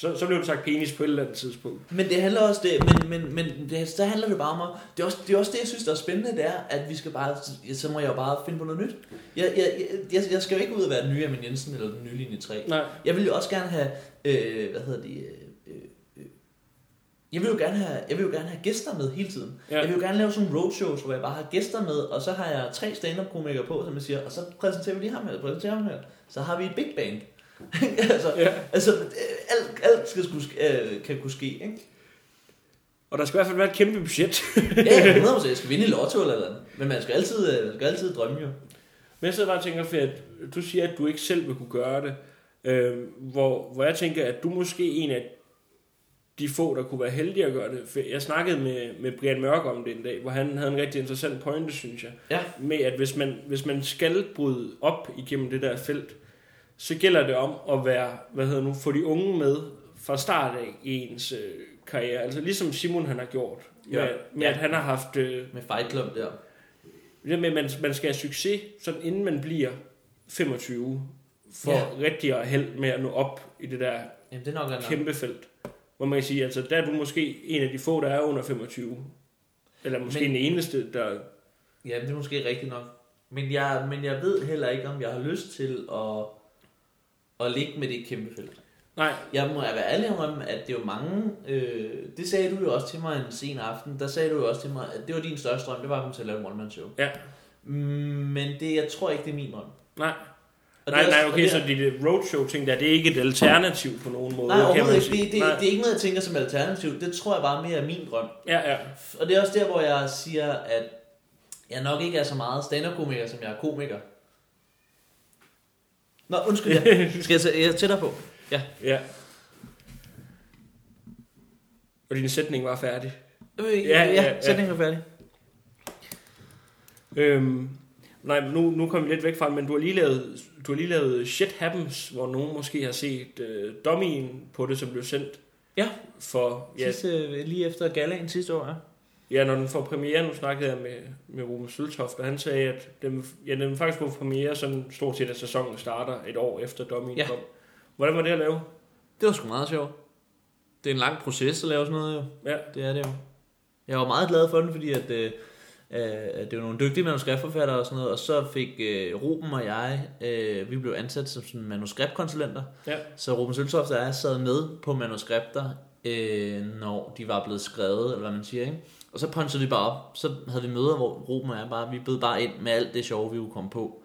Så, så blev det sagt penis på et eller andet tidspunkt. Men det handler også det, men, men, men det, så handler det bare om, at- det er, også, det er også det, jeg synes, der er spændende, det er, at vi skal bare, så må jeg jo bare finde på noget nyt. Jeg, jeg, jeg, jeg skal jo ikke ud og være den nye Amin Jensen eller den nye linje 3. Nej. Jeg vil jo også gerne have, øh, hvad hedder det, øh, øh, jeg vil jo gerne have, jeg vil jo gerne have gæster med hele tiden. Ja. Jeg vil jo gerne lave sådan roadshows, hvor jeg bare har gæster med, og så har jeg tre stand-up komikere på, som jeg siger, og så præsenterer vi lige ham her, præsenterer ham her. Så har vi et big band. *laughs* altså, Ja. altså, øh, alt, alt skal skulle, sk- øh, kan kunne ske, ikke? Og der skal i hvert fald være et kæmpe budget. Ja, ja, 100%. *laughs* Jeg skal vinde i lotto eller noget. Men man skal altid, øh, man skal altid drømme jo. Men jeg sidder bare og tænker, for at du siger, at du ikke selv vil kunne gøre det. Øh, hvor, hvor jeg tænker, at du måske en af de få, der kunne være heldige at gøre det. For jeg snakkede med, med Brian Mørk om det en dag, hvor han havde en rigtig interessant pointe, synes jeg. Ja. Med at hvis man, hvis man skal bryde op igennem det der felt, så gælder det om at være, hvad hedder nu, få de unge med fra start af i ens øh, karriere. Altså ligesom Simon han har gjort. Med, Ja. med Ja. at han har haft... Øh, Med Fight Club der. det med, at man, man skal have succes, sådan inden man bliver 25, for Ja. rigtig at held med at nå op i det der Jamen, det er nok nok. kæmpe felt. Hvor man kan sige, altså der er du måske en af de få, der er under 25. Eller måske Men, den eneste, der... Ja, det er måske rigtigt nok. Men jeg, men jeg ved heller ikke, om jeg har lyst til at, at ligge med det kæmpe felt. Nej, Jeg må være ærlig om, at det er jo mange... Øh, det sagde du jo også til mig en sen aften. Der sagde du jo også til mig, at det var din største drøm, det var at komme til at lave en one-man-show. Ja. Men det, jeg tror ikke, det er min drøm. nej. Og Nej, det nej, okay, og så det er- det roadshow-ting der, det er ikke et alternativ på nogen måde. Nej, kan man sige. Det, det, Nej. det er ikke noget, jeg tænker som alternativ. Det tror jeg bare mere er min drøm. Ja, ja. Og det er også der, hvor jeg siger, at jeg nok ikke er så meget stand-up-komiker, som jeg er komiker. Nå, undskyld, ja. *laughs* Skal jeg, tage- jeg er tættere på? Ja. ja. Og din sætning var færdig. Øh, Ja, ja, ja, ja, ja. sætningen er færdig. Øhm, nej, men nu, nu kommer vi lidt væk fra det, men du har lige lavet, du har lige lavet Shit Happens, hvor nogen måske har set øh, dummyen på det, som blev sendt. Ja. For, ja, Sidste, øh, lige efter galaen sidste år, ja. Ja, når den får premiere, nu snakkede jeg med, med Ruben Søltoft, og han sagde, at den, ja, den vil faktisk få premiere sådan stort set, at sæsonen starter et år efter dummyen Ja. kom. Hvordan var det at lave? Det var sgu meget sjovt. Det er en lang proces at lave sådan noget, jo. Ja. Det er det jo. Jeg var meget glad for den, fordi at, øh, øh, det var nogle dygtige manuskriptforfattere og sådan noget, og så fik øh, Ruben og jeg, øh, vi blev ansat som sådan manuskriptkonsulenter, Ja. så Ruben Søltoft og jeg sad med på manuskripter, øh, når de var blevet skrevet, eller hvad man siger, ikke? Og så punchede vi bare op, så havde vi møder, hvor Ruben og jeg bare, vi bød bare ind med alt det sjove, vi kunne komme på.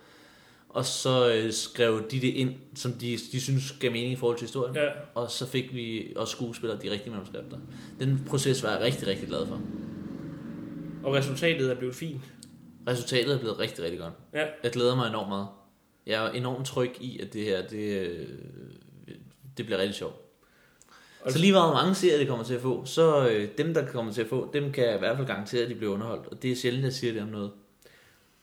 Og så øh, skrev de det ind, som de, de synes gav mening i forhold til historien. Ja. Og så fik vi også skuespillere de rigtige manuskripter. Den proces var jeg rigtig, rigtig glad for. Og resultatet er blevet fint. Resultatet er blevet rigtig, rigtig godt. Ja. Jeg glæder mig enormt meget. Jeg er enormt tryg i, at det her, det, øh, det bliver rigtig sjovt. Så lige hvor mange serier det kommer til at få, så øh, dem, der kommer til at få, dem kan jeg i hvert fald garantere, at de bliver underholdt. Og det er sjældent, jeg siger det om noget.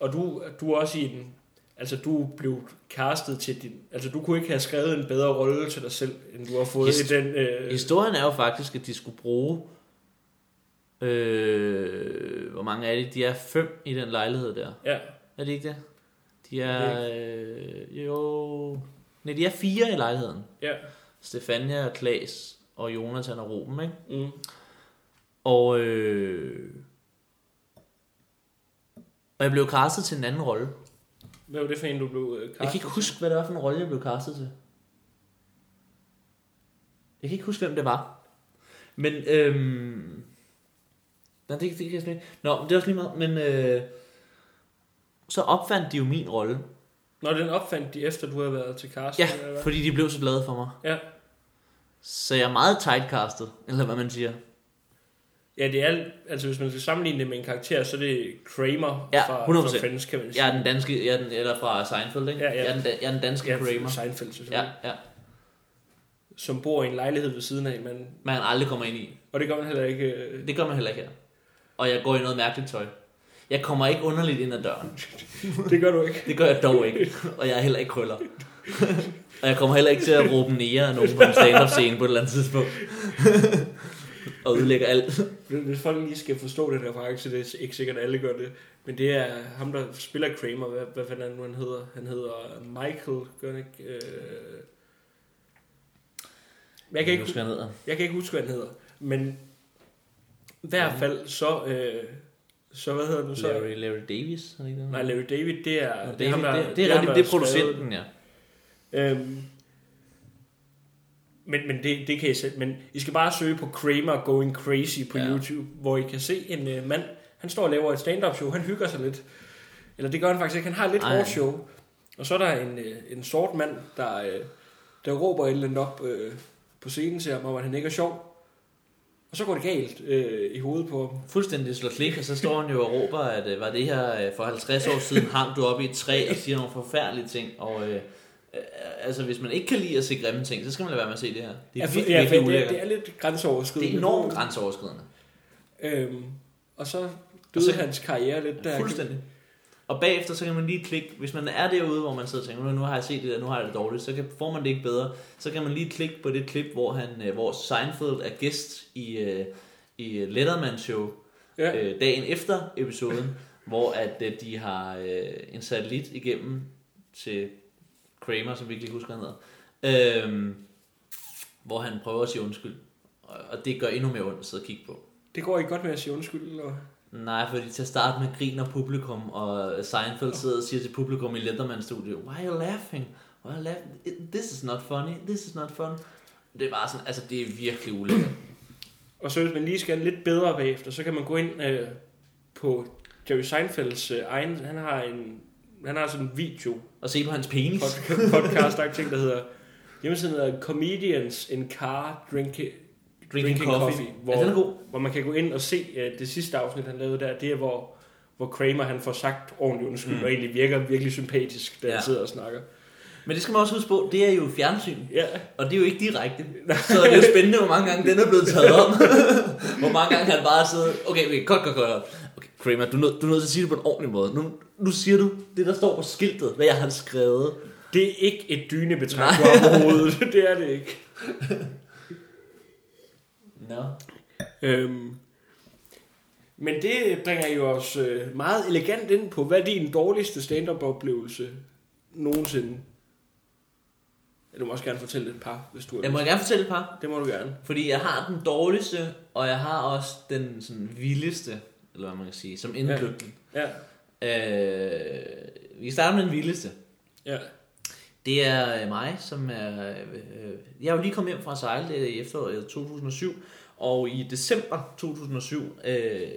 Og du, du er også i den... Altså, du blev castet til din... Altså, du kunne ikke have skrevet en bedre rolle til dig selv, end du har fået Hist- i den... Øh, Historien er jo faktisk, at de skulle bruge... Øh, hvor mange er de? De er fem i den lejlighed der. ja, Er det ikke det? De er... Øh, jo... Nej, de er fire i lejligheden. ja. Stefania og Klaas og Jonathan og Ruben, ikke? Mm. Og... Øh, og jeg blev castet til en anden rolle. Hvad var det for en, du blev øh, castet Jeg kan ikke huske, hvad det var for en rolle, jeg blev castet til. Jeg kan ikke huske, hvem det var. Men, øhm... Nej, det, det kan jeg slet ikke. Nå, det er også lige meget. Men, øh... Så opfandt de jo min rolle. Når den opfandt de efter, du havde været til casting? Ja, eller hvad? fordi de blev så glade for mig. Ja. Så jeg er meget tightcastet, eller hvad man siger. Ja, det er... Altså, hvis man skal sammenligne det med en karakter, så er det Kramer Ja, fra, 100%. fra Friends, kan man sige. Jeg er den danske, jeg er den, eller fra Seinfeld, ikke? Ja, ja. Jeg, er den, jeg er den danske ja, Kramer. Seinfeld, selvfølgelig. Ja, ja. Som bor i en lejlighed ved siden af, men... Man aldrig kommer ind i. Og det gør man heller ikke... Øh, Det gør man heller ikke her. Og jeg går i noget mærkeligt tøj. Jeg kommer ikke underligt ind ad døren. *laughs* det gør du ikke. Det gør jeg dog ikke. Og jeg er heller ikke krøller. *laughs* Og jeg kommer heller ikke til at råbe nære af nogen på en stand-up scene på et eller andet tidspunkt. og ødelægge alt. Hvis folk lige skal forstå det faktisk, så det er ikke sikkert, at alle gør det. Men det er ham, der spiller Kramer. Hvad, hvad fanden er det nu, han hedder? Han hedder Michael, gør han ikke? Øh... Jeg kan, ikke, huske, han hedder. jeg kan ikke huske, hvad han hedder. Men i hvert fald så... Øh, så hvad hedder det nu så? Larry, Larry Davis? Er det ikke det? Nej, Larry David, det er... Nå, det, David, er ham, der, det, det, er det er har skrevet producenten, ja. Øhm, men, men det, det kan I selv. Men I skal bare søge på Kramer Going Crazy på Ja. YouTube, hvor I kan se en øh, mand, han står og laver et stand-up show, han hygger sig lidt. Eller det gør han faktisk ikke, han har et lidt hårdt show. Og så er der en, øh, en sort mand, der, øh, der råber et eller andet op øh, på scenen til ham, om at han ikke er sjov. Og så går det galt øh, i hovedet på ham. Fuldstændig slår klik, og så står han jo og råber, at øh, var det her øh, for 50 år siden, hang du op i et træ og siger nogle forfærdelige ting. Og øh, altså, hvis man ikke kan lide at se grimme ting, så skal man lade være med at se det her. Det er virkelig, ja, virkelig for det, ulækkert. det er lidt grænseoverskridende. Det er enormt grænseoverskridende. Øhm, og så Og døde så- hans karriere lidt der. Fuldstændig. Og bagefter, så kan man lige klikke, hvis man er derude, hvor man sidder og tænker, "Nu- nu har jeg set det der, nu har jeg det dårligt, så kan, får man det ikke bedre. Så kan man lige klikke på det klip, hvor, han, øh, hvor Seinfeld er gæst i, øh, i Letterman Show Ja. øh, dagen efter episoden, hvor at øh, de har øh, en satellit igennem til Kramer, som vi ikke lige husker, han hedder, øh, hvor han prøver at sige undskyld. Og, det gør endnu mere ondt at sidde og kigge på. Det går ikke godt med at sige undskyld. Og... Nej, fordi til at starte med griner publikum, og Seinfeld sidder og siger til publikum i Letterman studio, Why are you laughing? Why are you laughing? This is not funny. This is not fun. Det er bare sådan, altså det er virkelig ulækkert. Og så hvis man lige skal lidt bedre bagefter, så kan man gå ind øh, på Jerry Seinfelds øh, egen, han har en han har sådan en video Og se på hans penis. pod- *laughs* podcast ting, der hedder hjemmesiden hedder Comedians in Car Drinking, Drinking, coffee. coffee, hvor, Ja, den er god. hvor man kan gå ind og se uh, det sidste afsnit, han lavede der. Det er, hvor, hvor Kramer han får sagt ordentligt undskyld, Mm. og egentlig virker virkelig sympatisk, da. Ja. han sidder og snakker. Men det skal man også huske på, det er jo fjernsyn. Ja, Og det er jo ikke direkte. Så det er jo spændende, hvor mange gange den er blevet taget om. *laughs* hvor mange gange han bare sidder... Okay, okay, godt, godt, godt. Kramer, du er, nødt, du er nødt til at sige det på en ordentlig måde. Nu, nu siger du det, der står på skiltet, hvad jeg har skrevet. det er ikke et dynebetræk Nej. på overhovedet. *laughs* det er det ikke. Nå. Øhm, men det bringer jo os øh, meget elegant ind på, hvad din dårligste stand-up-oplevelse nogensinde? Du må også gerne fortælle et par, hvis du har Jeg må gerne fortælle et par. Det må du gerne. Fordi jeg har den dårligste, og jeg har også den sådan vildeste, eller hvad man kan sige, som indkøbten. Ja, Øh, vi starter med den vildeste. ja. Det er øh, mig, som er... Øh, jeg er jo lige kommet hjem fra at sejle det i efteråret 2007, og i december 2007, øh,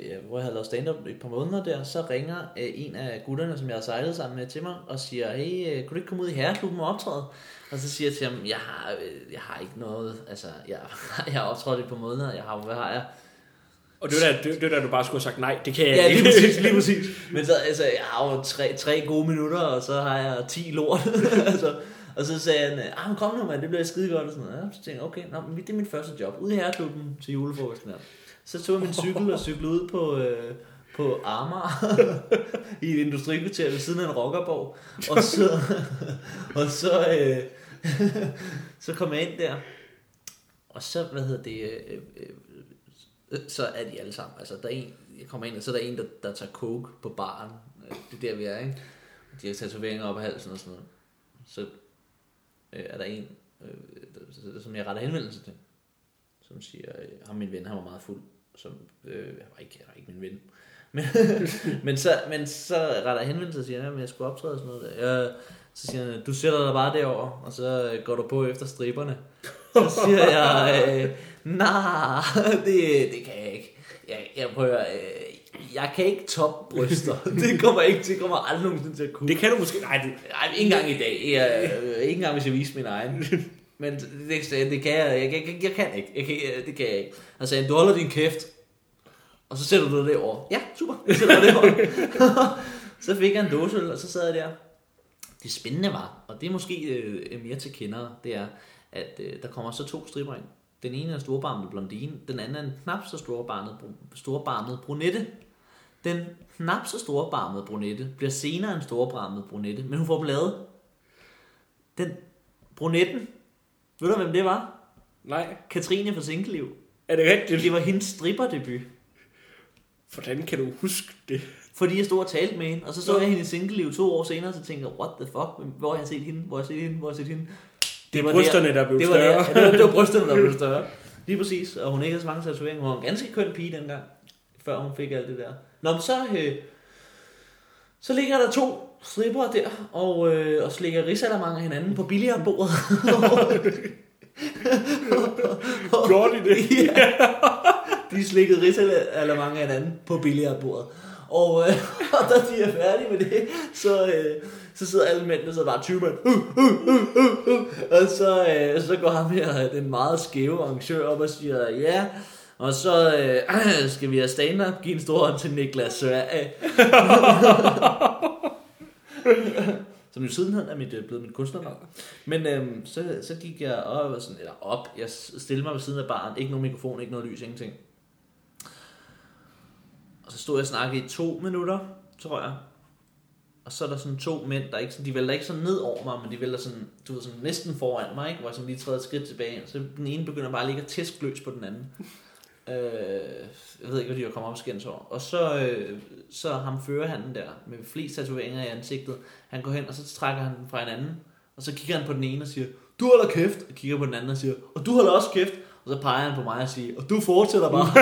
ja, hvor jeg havde lavet stand-up et par måneder der, så ringer øh, en af gutterne, som jeg har sejlet sammen med til mig, og siger, hey, øh, kunne du ikke komme ud i herreklubben og optræde? Og så siger jeg til ham, jeg har, øh, jeg har ikke noget, altså, jeg, *laughs* jeg har optrådt i et par måneder, jeg har, hvad har jeg? Og det var, der, det, det var du bare skulle have sagt nej, det kan jeg Ja, ikke. lige præcis, lige præcis. *laughs* Men så, altså, jeg har jo tre, tre gode minutter, og så har jeg 10 lort. *laughs* altså, og så sagde han, ah, men kom nu, mand, det bliver skide godt. Og sådan noget. Ja, så tænkte jeg, okay, nå, men det er mit første job. Ude i herreklubben til julefrokosten her. Så tog jeg min cykel og cyklede ud på, øh, på Amager *laughs* i et industrikvarter ved siden af en rockerborg. Og så, og så, øh, så kom jeg ind der. Og så, hvad hedder det, øh, øh, så er de alle sammen. Altså, der er en, jeg kommer ind, og så er der en, der, der tager coke på baren. Øh, det er der, vi er, ikke? De har tatoveringer op ad halsen og sådan noget. Så øh, er der en, øh, som jeg retter henvendelse til, som siger, øh, ham min ven, han var meget fuld, som, øh, jeg var ikke, jeg var ikke min ven, *laughs* men, men, så, men så retter jeg henvendelse og siger, at jeg skulle optræde og sådan noget der. Jeg, så siger han, du sætter dig bare derover og så øh, går du på efter striberne. Så siger jeg, øh, nej, det, det kan jeg ikke. Jeg, jeg prøver, øh, jeg kan ikke top bryster. *laughs* Det kommer ikke til, det kommer aldrig nogensinde til at kunne. Det kan du måske... Nej, du, Nej, ikke engang i dag. Jeg, øh, ikke engang, hvis jeg viser min egen. Men det, det, det kan jeg, jeg, jeg, jeg, jeg kan ikke. Jeg kan, det kan jeg ikke. Han sagde, du holder din kæft, og så sætter du dig derovre. Ja, super. Jeg *laughs* sætter mig derovre. *laughs* så fik jeg en dåseøl, og så sad jeg der. Det spændende var, og det er måske øh, mere til kendere, det er, at øh, der kommer så to striber ind. Den ene er en storbarmet blondine, den anden er en knap så storbarmet, storbarmet brunette. Den knap så storbarmede brunette bliver senere en storbarmet brunette, men hun får dem lavet. Den brunetten, ved du hvem det var? nej. Katrine fra Sinkelliv. Er det rigtigt? Det var hendes stripperdebut. Hvordan kan du huske det? Fordi jeg stod og talte med hende, og så så jeg hende i Sinkelliv to år senere, og så tænkte jeg, what the fuck, hvor har jeg set hende, hvor har jeg set hende, hvor har jeg set hende? Det er var brysterne, der blev det var større. Der, *laughs* ja, det, var, det var brysterne, der blev *laughs* større. Lige præcis, og hun ikke havde så mange tatoveringer. Hun var en ganske køn pige dengang, før hun fik alt det der. Nå, men så, øh, så ligger der to stripper der, og, øh, og slikker risalamang hinanden på billiardbordet. *laughs* Gjorde de det? ja. De slikkede risalamang hinanden på billiardbordet. Og, øh, og da de er færdige med det, så, øh, så sidder alle mændene så bare 20 mænd. Uh, uh, uh, uh, uh. Og så, øh, så går ham her, den meget skæve arrangør op og siger, ja, og så øh, *clears throat* skal vi have stand-up, give en stor hånd til Niklas Sverige. *laughs* Som jo sidenhen er mit, øh, blevet mit kunstnernavn. Men øhm, så, så gik jeg op, og sådan, eller op, jeg stillede mig ved siden af baren, ikke nogen mikrofon, ikke noget lys, ingenting. Og så stod jeg og snakkede i to minutter, tror jeg. Og så er der sådan to mænd, der ikke, de vælter ikke sådan ned over mig, men de vælter sådan, du ved, sådan næsten foran mig, ikke? hvor jeg sådan lige træder et skridt tilbage. Så den ene begynder bare at ligge og tæsk løs på den anden. *laughs* øh, jeg ved ikke, hvad de har kommet op og skændes over. Og så, øh, så ham fører han der med flest tatoveringer i ansigtet. Han går hen, og så trækker han den fra en anden. Og så kigger han på den ene og siger, du holder kæft. Og kigger på den anden og siger, og du holder også kæft. Og så peger han på mig og siger, og du fortsætter bare. *laughs* *laughs*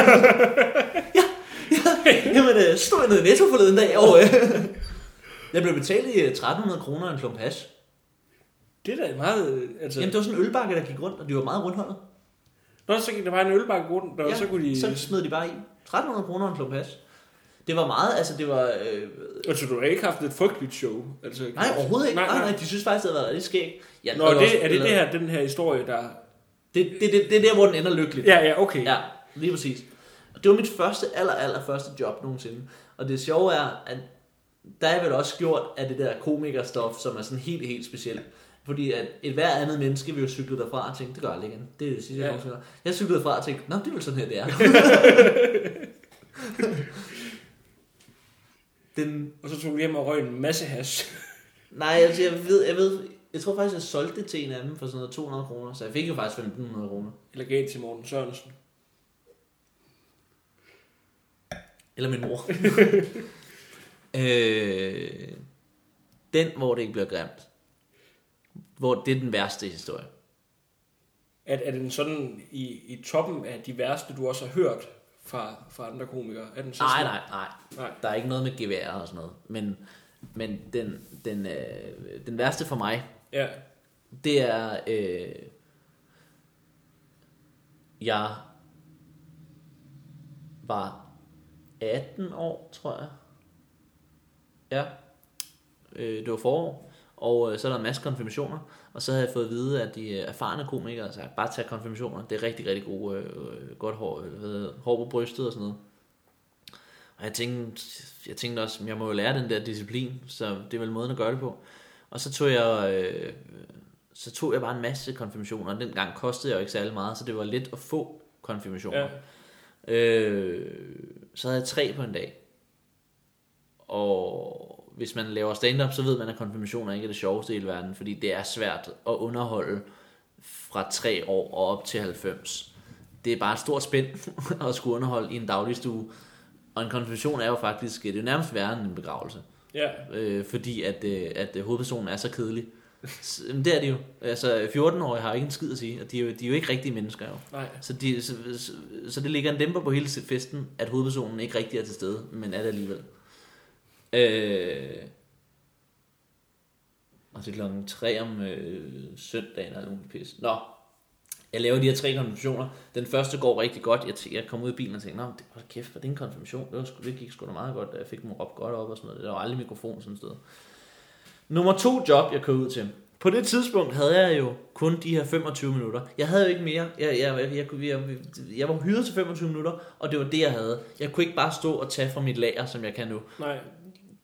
ja, ja, jamen, øh, stod jeg nede i Netto forleden dag, og øh, jeg blev betalt i øh, 1300 kroner en klump hash. Det er da meget... øh, Altså, Jamen, det var sådan en ølbakke, der gik rundt, og de var meget rundhåndet. Nå, så gik der bare en ølbakke rundt, og Ja, så kunne de... så smed de bare i. 1300 kroner en klump hash. Det var meget, altså det var... Øh, Altså, du har ikke haft et frygteligt show? Altså, nej, overhovedet ikke. Nej, Nej, nej. de synes faktisk, det havde været rigtig skægt. Jeg Nå, lavede også- det, er det jeg det her, den her historie, der... Det, det, det, det er der, hvor den ender lykkeligt. Ja, ja, okay. Ja, lige præcis. Og det var mit første, aller, aller første job nogensinde. Og det sjove er, at der er vel også gjort af det der komikerstof, som er sådan helt, helt specielt. Fordi at et hver andet menneske vil jo cykle derfra og tænke, det gør jeg igen. Det er det sidste, jeg Ja. Jeg cyklede derfra og tænkte, nå, det er vel sådan her, det er. *laughs* Den, Og så tog du hjem og røg en masse hash. *laughs* nej, altså, jeg ved, jeg ved, jeg tror faktisk, jeg solgte det til en af dem for sådan noget 200 kroner. Så jeg fik jo faktisk 1500 kroner. Eller gav til Morten Sørensen. Eller min mor. *laughs* øh, den, hvor det ikke bliver grimt. Hvor det er den værste historie. Er, er den sådan i, i toppen af de værste, du også har hørt fra, fra andre komikere? Er den så Nej, nej, nej. nej. Der er ikke noget med gevær og sådan noget. Men, men den, den, øh, den værste for mig, Ja, det er... Øh, jeg var 18 år, tror jeg. Ja. Øh, det var forår. Og øh, så er der en masse konfirmationer. Og så havde jeg fået at vide, at de øh, erfarne komikere sagde, bare tag konfirmationer. Det er rigtig, rigtig gode, øh, øh, godt hår, øh, hår på brystet og sådan noget. Og jeg tænkte, jeg tænkte også, jeg må jo lære den der disciplin, så det er vel måden at gøre det på. Og så tog jeg, øh, så tog jeg bare en masse konfirmationer. og Dengang kostede jeg jo ikke særlig meget, så det var let at få konfirmationer. ja. Øh, så havde jeg tre på en dag. Og hvis man laver stand-up, så ved man, at konfirmationer ikke er det sjoveste i hele verden, fordi det er svært at underholde fra 3 år og op til 90. Det er bare et stort spænd *laughs* at skulle underholde i en dagligstue. Og en konfirmation er jo faktisk, det er jo nærmest værre end en begravelse. ja. Øh, fordi at, øh, at øh, hovedpersonen er så kedelig. Men det er de jo. Altså 14-årige har ikke en skid at sige, og de er jo, de er jo ikke rigtige mennesker jo. Nej. Så, de, så, så, så det ligger en dæmper på hele festen, at hovedpersonen ikke rigtig er til stede, men er det alligevel. Øh, og det er klokken 3 om øh, søndagen eller nogen pis. Nå, jeg laver de her tre konfirmationer. Den første går rigtig godt. Jeg, t- jeg kom ud i bilen og tænkte, Nå, det var kæft, var det en konfirmation? Det, var sgu, det gik sgu da meget godt. Jeg fik dem råbt godt op og sådan noget. Der var aldrig mikrofon sådan et sted. Nummer to job, jeg kom ud til. På det tidspunkt havde jeg jo kun de her 25 minutter. Jeg havde jo ikke mere. Jeg, jeg, jeg, jeg, jeg, jeg var hyret til 25 minutter, og det var det, jeg havde. Jeg kunne ikke bare stå og tage fra mit lager, som jeg kan nu. Nej.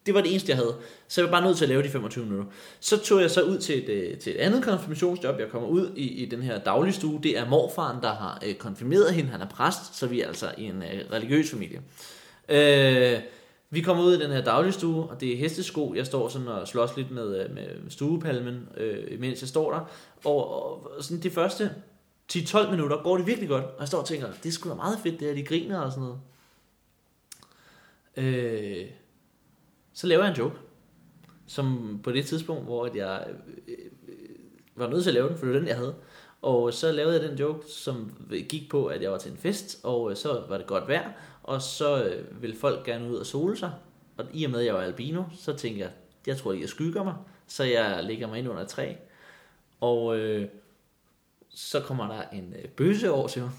Det var det eneste, jeg havde. Så jeg var bare nødt til at lave de 25 minutter. Så tog jeg så ud til et, øh, til et andet konfirmationsjob. Jeg kommer ud i, i den her dagligstue. Det er morfaren, der har øh, konfirmeret hende. Han er præst, så vi er altså i en øh, religiøs familie. Øh, vi kommer ud i den her dagligstue, og det er hestesko. Jeg står sådan og slås lidt med, øh, med stuepalmen, øh, mens jeg står der. Og, og, sådan de første 10-12 minutter går det virkelig godt. Og jeg står og tænker, det skulle sgu da meget fedt, det her, de griner og sådan noget. Øh, så laver jeg en joke, som på det tidspunkt, hvor at jeg øh, øh, var nødt til at lave den, for det var den, jeg havde. Og så lavede jeg den joke, som gik på, at jeg var til en fest, og øh, så var det godt vejr, og så øh, ville folk gerne ud og sole sig. Og i og med, at jeg var albino, så tænkte jeg, jeg tror, at jeg skygger mig, så jeg ligger mig ind under et træ. Og øh, så kommer der en øh, bøsse over til mig.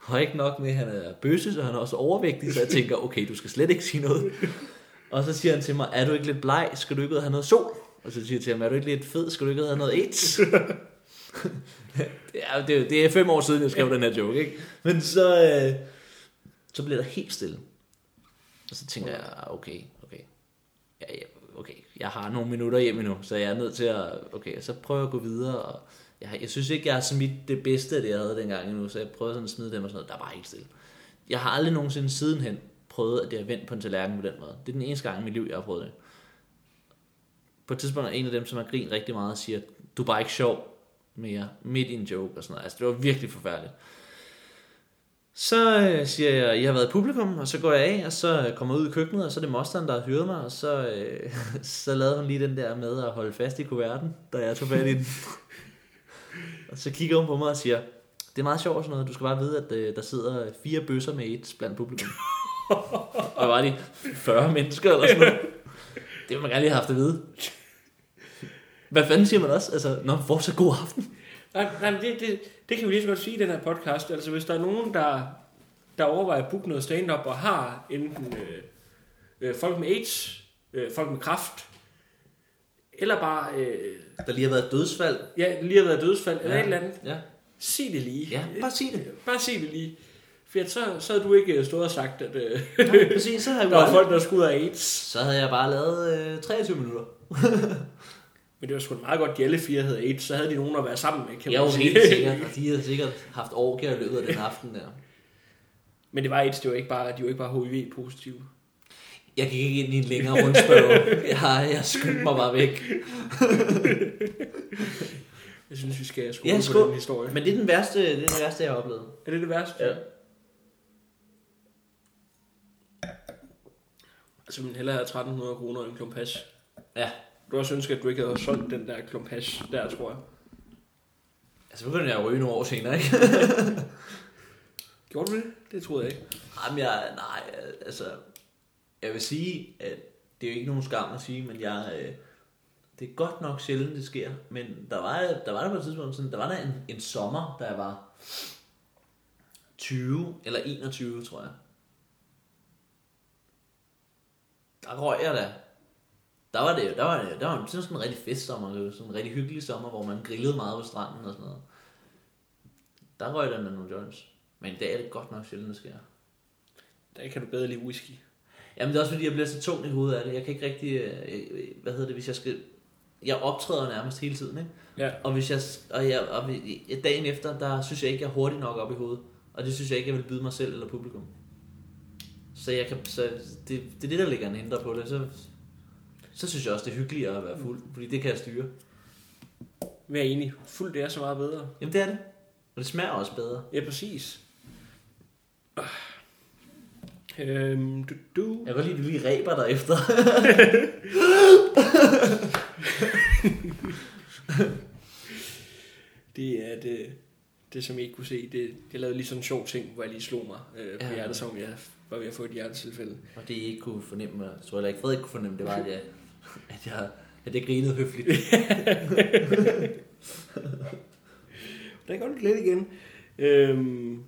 Og ikke nok med, at han er bøsse, så han er også overvægtig, så jeg tænker, okay, du skal slet ikke sige noget. Og så siger han til mig, er du ikke lidt bleg? Skal du ikke ud og have noget sol? Og så siger jeg til ham, er du ikke lidt fed? Skal du ikke ud og have noget AIDS? *laughs* det, er, det, er- det er fem år siden, jeg skrev den her joke, ikke? Men så, øh, så bliver der helt stille. Og så tænker jeg, okay, okay. Ja, ja, okay, jeg har nogle minutter hjemme endnu, så jeg er nødt til at, okay, så prøver jeg at gå videre, og jeg, har- jeg synes ikke, jeg har smidt det bedste af det, jeg havde dengang endnu, så jeg prøver sådan at smide dem og sådan noget, der var bare helt stille. Jeg har aldrig nogensinde sidenhen prøvet, at det har vendt på en tallerken på den måde. Det er den eneste gang i mit liv, jeg har prøvet det. På et tidspunkt er en af dem, som har grint rigtig meget, siger, du er bare ikke sjov mere, midt i en joke og sådan noget. Altså, det var virkelig forfærdeligt. Så øh, siger jeg, I har været i publikum, og så går jeg af, og så kommer jeg ud i køkkenet, og så er det mosteren, der har hyret mig, og så, øh, *laughs* så lavede hun lige den der med at holde fast i kuverten, da jeg tog fat i den. *laughs* og så kigger hun på mig og siger, det er meget sjovt og sådan noget, du skal bare vide, at øh, der sidder fire bøsser med et blandt publikum. *laughs* *laughs* og var de 40 mennesker eller sådan noget. Det vil man gerne lige have haft at vide. Hvad fanden siger man også? Altså, når man får så god aften. Nej, nej det, det, det kan vi lige så godt sige i den her podcast. Altså, hvis der er nogen, der, der overvejer at booke noget stand-up og har enten øh, øh, folk med AIDS, øh, folk med kræft, eller bare, øh, Der lige har været et dødsfald. ja, lige har været dødsfald, ja. eller et eller andet. Ja, Sig det lige. ja bare sig det. Bare sig det lige. For at så, så havde du ikke øh, stået og sagt, at øh, Nej, præcis, så har *laughs* jeg der var folk, der skulle ud af AIDS. Så havde jeg bare lavet øh, 23 minutter. *laughs* Men det var sgu meget godt, de alle fire havde AIDS. Så havde de nogen at være sammen med, kan Jeg man sige. helt sikkert, og *laughs* de havde sikkert haft orker i løbet af den aften der. Men det var AIDS, det var ikke bare, de var ikke bare HIV-positive. Jeg gik ikke ind i en længere rundspørg. Jeg, jeg skyndte mig bare væk. Jeg synes, vi skal skåle Ja, ja, på skål. den historie. Men det er den værste, det er den værste jeg har oplevet. Er det det værste? Ja. Altså, man hellere have 1300 kroner en klump hash. Ja. Du har også ønsket, at du ikke havde solgt den der klump hash der, tror jeg. Altså, begyndte jeg at ryge nogle år senere, ikke? *laughs* Gjorde du det? Det troede jeg ikke. Jamen, jeg, nej, altså, jeg vil sige, at det er jo ikke nogen skam at sige, men jeg, øh, det er godt nok sjældent, det sker, men der var, der var der på et tidspunkt sådan, der var der en, en sommer, da jeg var 20 eller 21, tror jeg. Der røg jeg da. Der var det, der var, der var sådan en rigtig festsommer, det var sådan en rigtig hyggelig sommer, hvor man grillede meget på stranden og sådan noget. Der røg der med nogle joints. Men i dag er det godt nok sjældent, det sker. Der kan du bedre lide whisky. Jamen det er også fordi, jeg bliver så tung i hovedet af det. Jeg kan ikke rigtig, øh, øh, hvad hedder det, hvis jeg skal... Jeg optræder nærmest hele tiden, ikke? Ja. Og hvis jeg, og jeg og dagen efter, der synes jeg ikke, jeg er hurtig nok op i hovedet. Og det synes jeg ikke, jeg vil byde mig selv eller publikum. Så, jeg kan, så det, det er det, der ligger en hindre på det. Så, så synes jeg også, det er hyggeligt at være fuld, fordi det kan jeg styre. Jeg er enig. Fuld, det er så meget bedre. Jamen det er det. Og det smager også bedre. Ja, præcis. Øhm, du, du. Jeg kan godt lide, at du lige ræber dig efter. *laughs* Det er det, det, som I ikke kunne se. Det, jeg lavede lige sådan en sjov ting, hvor jeg lige slog mig øh, på Ja. hjertet, som jeg var ved at få et hjertetilfælde. Og det I ikke kunne fornemme, jeg tror heller ikke Frederik kunne fornemme, det var, at jeg, at jeg, at jeg grinede høfligt. *laughs* Der går lidt igen. Øhm,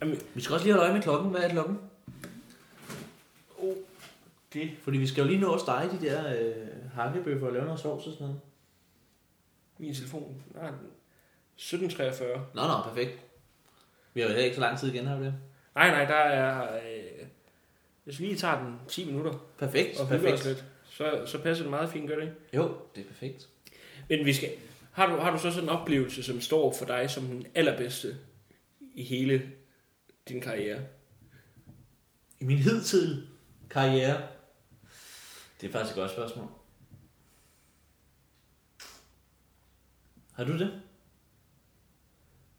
jamen, Vi skal også lige holde øje med klokken. Hvad er klokken? oh, det. Fordi vi skal jo lige nå at stege de der øh, hakkebøffer og lave noget sovs og sådan noget. Min telefon. Nej, 17.43. Nå, nå, perfekt. Vi har jo heller ikke så lang tid igen, har vi det? Nej, nej, der er... Øh, hvis vi lige tager den 10 minutter Perfekt, og os perfekt. lidt, så, så passer det meget fint, gør det ikke? Jo, det er perfekt. Men vi skal... Har du, har du så sådan en oplevelse, som står for dig som den allerbedste i hele din karriere? I min hidtil karriere. Det er faktisk et godt spørgsmål. Har du det?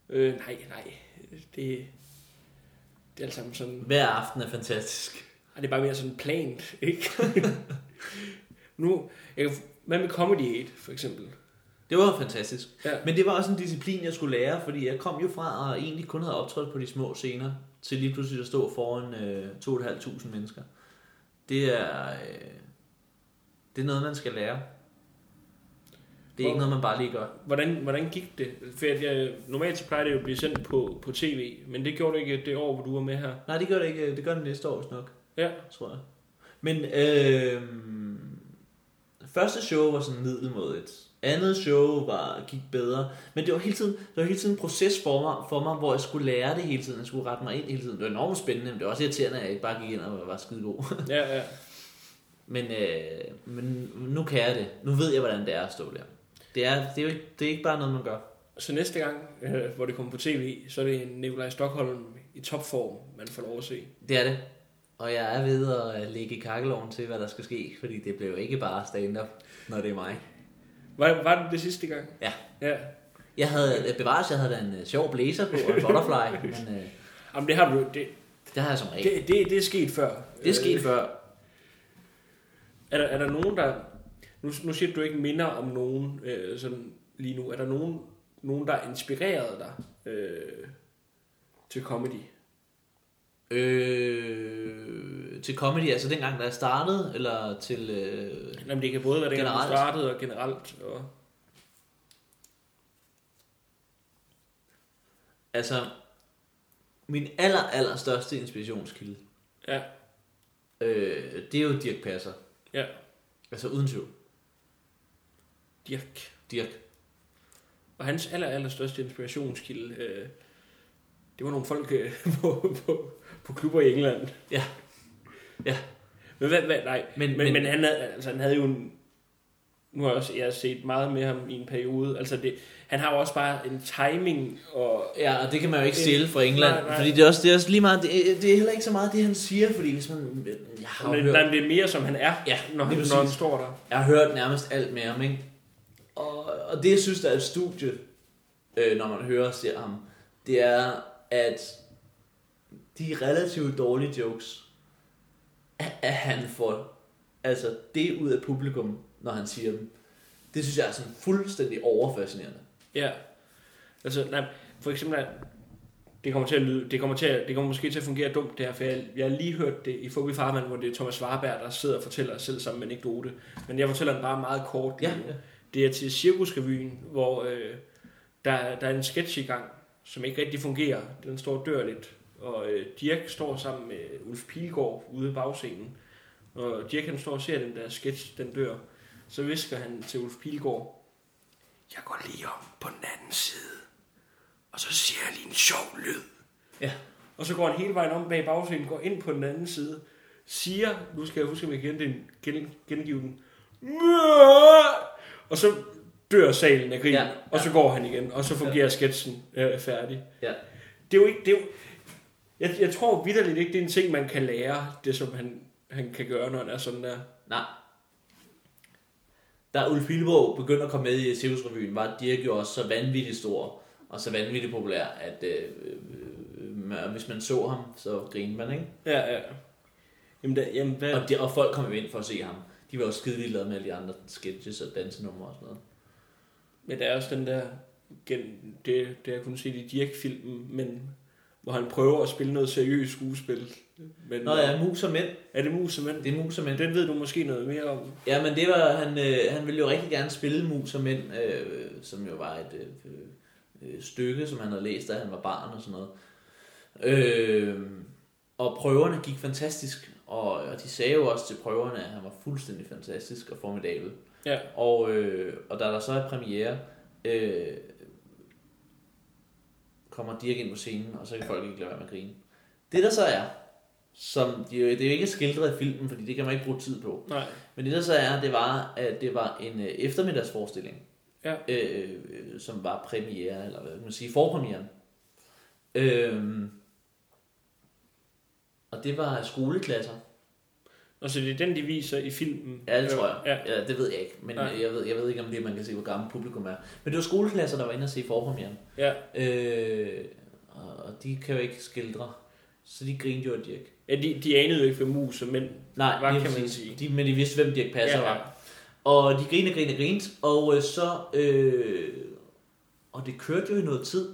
Øh, nej, nej. Det, det er alt sammen sådan... Hver aften er fantastisk. Ej, det er bare mere sådan plant, ikke? *laughs* nu, jeg, hvad med Comedy 8, for eksempel? Det var fantastisk. Ja. Men det var også en disciplin, jeg skulle lære, fordi jeg kom jo fra at egentlig kun havde optrådt på de små scener, til lige pludselig at stå foran øh, 2.500 mennesker. Det er, øh, det er noget, man skal lære. Det er ikke noget, man bare lige gør. Hvordan, hvordan gik det? For jeg, normalt så plejer det jo at blive sendt på, på tv, men det gjorde det ikke det år, hvor du var med her. Nej, det gør det ikke. Det gør det næste år, nok, Ja, tror jeg. Men øh, første show var sådan middelmådigt. Andet show var, gik bedre. Men det var hele tiden, det var hele tiden en proces for mig, for mig, hvor jeg skulle lære det hele tiden. Jeg skulle rette mig ind hele tiden. Det var enormt spændende, men det var også irriterende, at jeg ikke bare gik ind og var skide god. ja, ja. *laughs* Men, øh, men nu kan jeg det. Nu ved jeg, hvordan det er at stå der. Det er, det er jo ikke, det er ikke bare noget, man gør. Så næste gang, øh, hvor det kommer på tv, så er det en Nikolaj Stockholm i topform, man får lov at se. Det er det. Og jeg er ved at lægge i kakkeloven til, hvad der skal ske, fordi det jo ikke bare stand-up, når det er mig. Var, var det det sidste gang? Ja. Ja. Jeg havde, øh, bevares, jeg havde en øh, sjov blazer på og en butterfly, *laughs* men øh, Jamen, det har du det, det har jeg som regel. det, det, det er sket før. Det er sket før. Er der, er der nogen, der... Nu, nu siger du, ikke minder om nogen øh, sådan lige nu. Er der nogen, nogen der inspirerede dig øh, til comedy? Øh, til comedy, altså dengang, da jeg startede, eller til... Øh, Jamen, det kan både være det, du startede og generelt. Og, altså, min aller, aller største inspirationskilde, Ja, Øh, det er jo Dirk Passer. ja. Altså uden tvivl. Dirk. Dirk. Og hans aller, aller største inspirationskilde, øh, det var nogle folk øh, *laughs* på, på, på klubber i England. Ja. Ja. Men hvad, hvad nej. Men- Men, men, men- han, havde, altså, han havde jo en, nu har jeg også jeg har set meget med ham i en periode. Altså det, han har jo også bare en timing og Ja, og det kan man jo ikke stjæle fra England, Nej, nej. fordi det er, også, det er også lige meget, det er, det er heller ikke så meget det, han siger, fordi hvis man, jeg har, men, hørt, nej, det er mere som han er, Ja, når, han, når han står der. jeg har hørt nærmest alt med ham, ikke? Og, det, jeg synes, der er et studie, øh, når man hører og ser ham, det er, at de relativt dårlige jokes, at, han får altså det ud af publikum, når han siger dem. Det synes jeg er sådan fuldstændig overfascinerende. Ja. Altså, nej, for eksempel, det kommer til at lyde, det kommer, til at, det kommer måske til at fungere dumt det her, for jeg, jeg har lige hørt det i Fobi Farmand, hvor det er Thomas Warberg, der sidder og fortæller selv sammen med anekdote. Men jeg fortæller den bare meget kort. Ja, ja. Det er til Cirkusrevyen, hvor øh, der, der er en sketch i gang, som ikke rigtig fungerer. Den står og dør lidt. Og øh, Dirk står sammen med Ulf Pilgaard ude i bagscenen. Og Dirk han står og ser den der sketch, den dør. Så visker han til Ulf Pilgaard, jeg går lige om på den anden side. Og så siger jeg lige en sjov lyd. Ja. Og så går han hele vejen om bag bagscenen, går ind på den anden side, siger, nu skal jeg huske, om jeg kan gen, gen, gengive den, og så dør salen af grin, Ja, ja, og så går han igen, og så fungerer sketchen øh, færdig. Ja. Det er jo ikke, det er jo, jeg, jeg tror vidderligt ikke, det er en ting, man kan lære, det som han, han kan gøre, når han er sådan der. Nej. Da Ulf Pilborg begyndte at komme med i Cirkusrevyen, var Dirk jo også så vanvittigt stor og så vanvittigt populær, at øh, øh, øh, hvis man så ham, så grinede man, ikke? Ja, ja. Jamen, da, jamen hvad, Og, de, og folk kom jo ind for at se ham. De var jo skide ligeglade med alle de andre sketches og dansenumre og sådan noget. Men der er også den der, gen, det, det jeg kun set i Dirk-filmen, men hvor han prøver at spille noget seriøst skuespil. Men, Nå ja, mus og mænd. Er det mus og mænd? Det er mus og mænd. Den ved du måske noget mere om. Ja, men det var, han, øh, han ville jo rigtig gerne spille mus og mænd, øh, som jo var et øh, øh, stykke, som han havde læst, da han var barn og sådan noget. Øh, og prøverne gik fantastisk, og, og de sagde jo også til prøverne, at han var fuldstændig fantastisk og formidabel. Ja. Og, øh, og da der så er premiere, øh, kommer Dirk ind på scenen, og så kan folk ikke lade være med at grine. Det der så er, som de, det er jo ikke skildret i filmen, fordi det kan man ikke bruge tid på. Nej. Men det der så er, det var, at det var en øh, eftermiddagsforestilling, Ja. øh, øh, som var premiere, eller hvad kan man sige, forpremieren. Øh, og det var skoleklasser. Og så det er den, de viser i filmen. Ja, det tror jeg. Ja. Ja, det ved jeg ikke, men Nej. jeg ved, jeg ved ikke, om det man kan se, hvor gammel publikum er. Men det var skoleklasser, der var inde og se forpremieren. ja. Øh, og de kan jo ikke skildre, så de grinede jo af Dirk. ja de, de anede jo ikke, hvad mus og mænd Nej, lige kan man sige? De, men de vidste, hvem Dirk Passer Ja, ja. var. Og de grinede, grinede, grinede, og øh, så, øh, og det kørte jo i noget tid.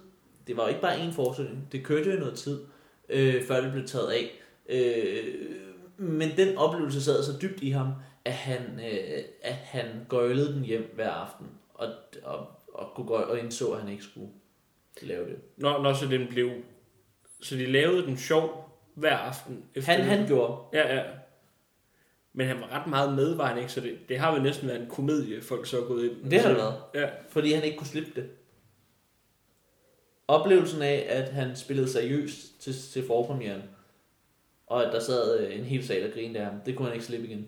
Det var jo ikke bare én forestilling, det kørte jo i noget tid, øh, før det blev taget af. Øh, men den oplevelse sad så dybt i ham, at han, øh, at han gøjlede den hjem hver aften, og, og, og, kunne gå, og indså, at han ikke skulle lave det. Når, når så den blev... Så de lavede den sjov hver aften. Efter Han, han gjorde. Ja, ja. Men han var ret meget med, var han ikke? Så det, det har vel næsten været en komedie, folk så er gået ind. Det har det været. Ja. fordi han ikke kunne slippe det. Oplevelsen af, at han spillede seriøst til, til forpremieren, og at der sad øh, en hel sal og grinede af ham, det kunne han ikke slippe igen.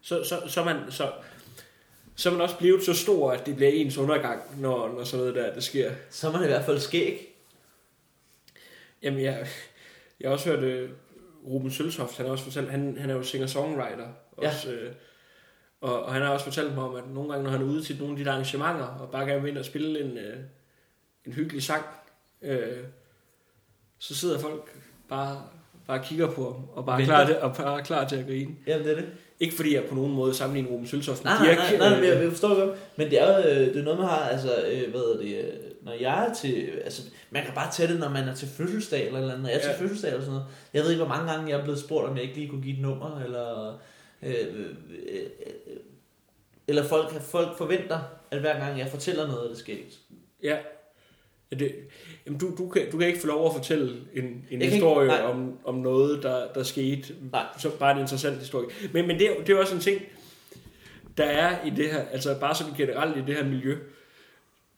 Så, så, så, man, så, så er man også blevet så stor, at det bliver ens undergang, når, når sådan noget der det sker. Så er man i hvert fald skæg. Jamen, jeg, jeg har også hørt uh, Ruben Søltoft, han har også fortalt, han, han er jo singer-songwriter. Også, øh, og, og han har også fortalt mig om, at nogle gange, når han er ude til nogle af de der arrangementer, og bare gerne vil ind og spille en, øh, en hyggelig sang, øh, så sidder folk bare, bare kigger på ham, og bare er Venter. klar, til, og bare klar til at grine. Jamen, det er det. Ikke fordi jeg på nogen måde sammenligner Ruben Søltoft med Nej, nej, Dirk. nej, nej, øh, men jeg, forstår godt. Men det er jo øh, det er noget, man har, altså, øh, hvad er det, når jeg er til, altså, man kan bare tage det, når man er til fødselsdag eller eller. Når jeg er til Ja. fødselsdag eller sådan noget. Jeg ved ikke, hvor mange gange jeg er blevet spurgt, om jeg ikke lige kunne give et nummer, eller, øh, øh, øh, eller folk, folk forventer, at hver gang jeg fortæller noget, er det skægt. Ja. Det, jamen, du, du, kan, du kan ikke få lov at fortælle en, en historie ikke- nej. om, om noget, der, der skete. Nej. Så bare en interessant historie. Men, men det, er, det er også en ting, der er i det her, altså bare sådan generelt i det her miljø.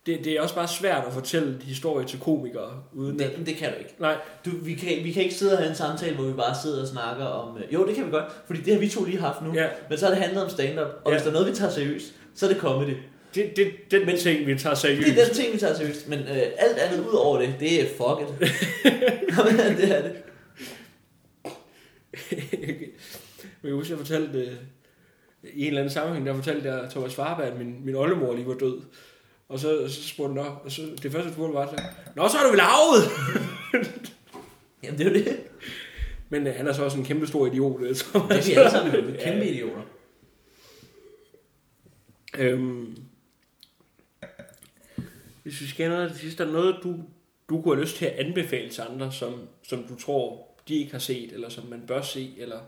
Det, det er også bare svært at fortælle historie til komikere, uden at... Det, det kan du ikke. Nej, Du, vi, kan, vi kan ikke sidde og have en samtale, hvor vi bare sidder og snakker om... øh, Jo, det kan vi godt, fordi det har vi to lige haft nu. ja, Men så har det handlet om stand-up, og Ja. hvis der er noget, vi tager seriøst, så er det comedy. Det, det, den men, ting, vi tager seriøst. Det er den ting, vi tager seriøst, men øh, alt andet ud over det, det er fuck it. *laughs* Jamen, det er det. Men jeg husker, jeg fortalte øh, i en eller anden sammenhæng, der fortalte jeg Thomas Warberg, at min, min oldemor lige var død. Og så, så spurgte han, og så, det første spurgte var, så, Nå, så er du vel arvet! *laughs* Jamen, det er jo det. Men øh, han er så også en kæmpe stor idiot. øh, Så, Det er vi alle sammen kæmpe *laughs* idioter. øhm, hvis vi skal have noget af det sidste, er der noget, du, du kunne have lyst til at anbefale til andre, som, som du tror, de ikke har set, eller som man bør se, eller...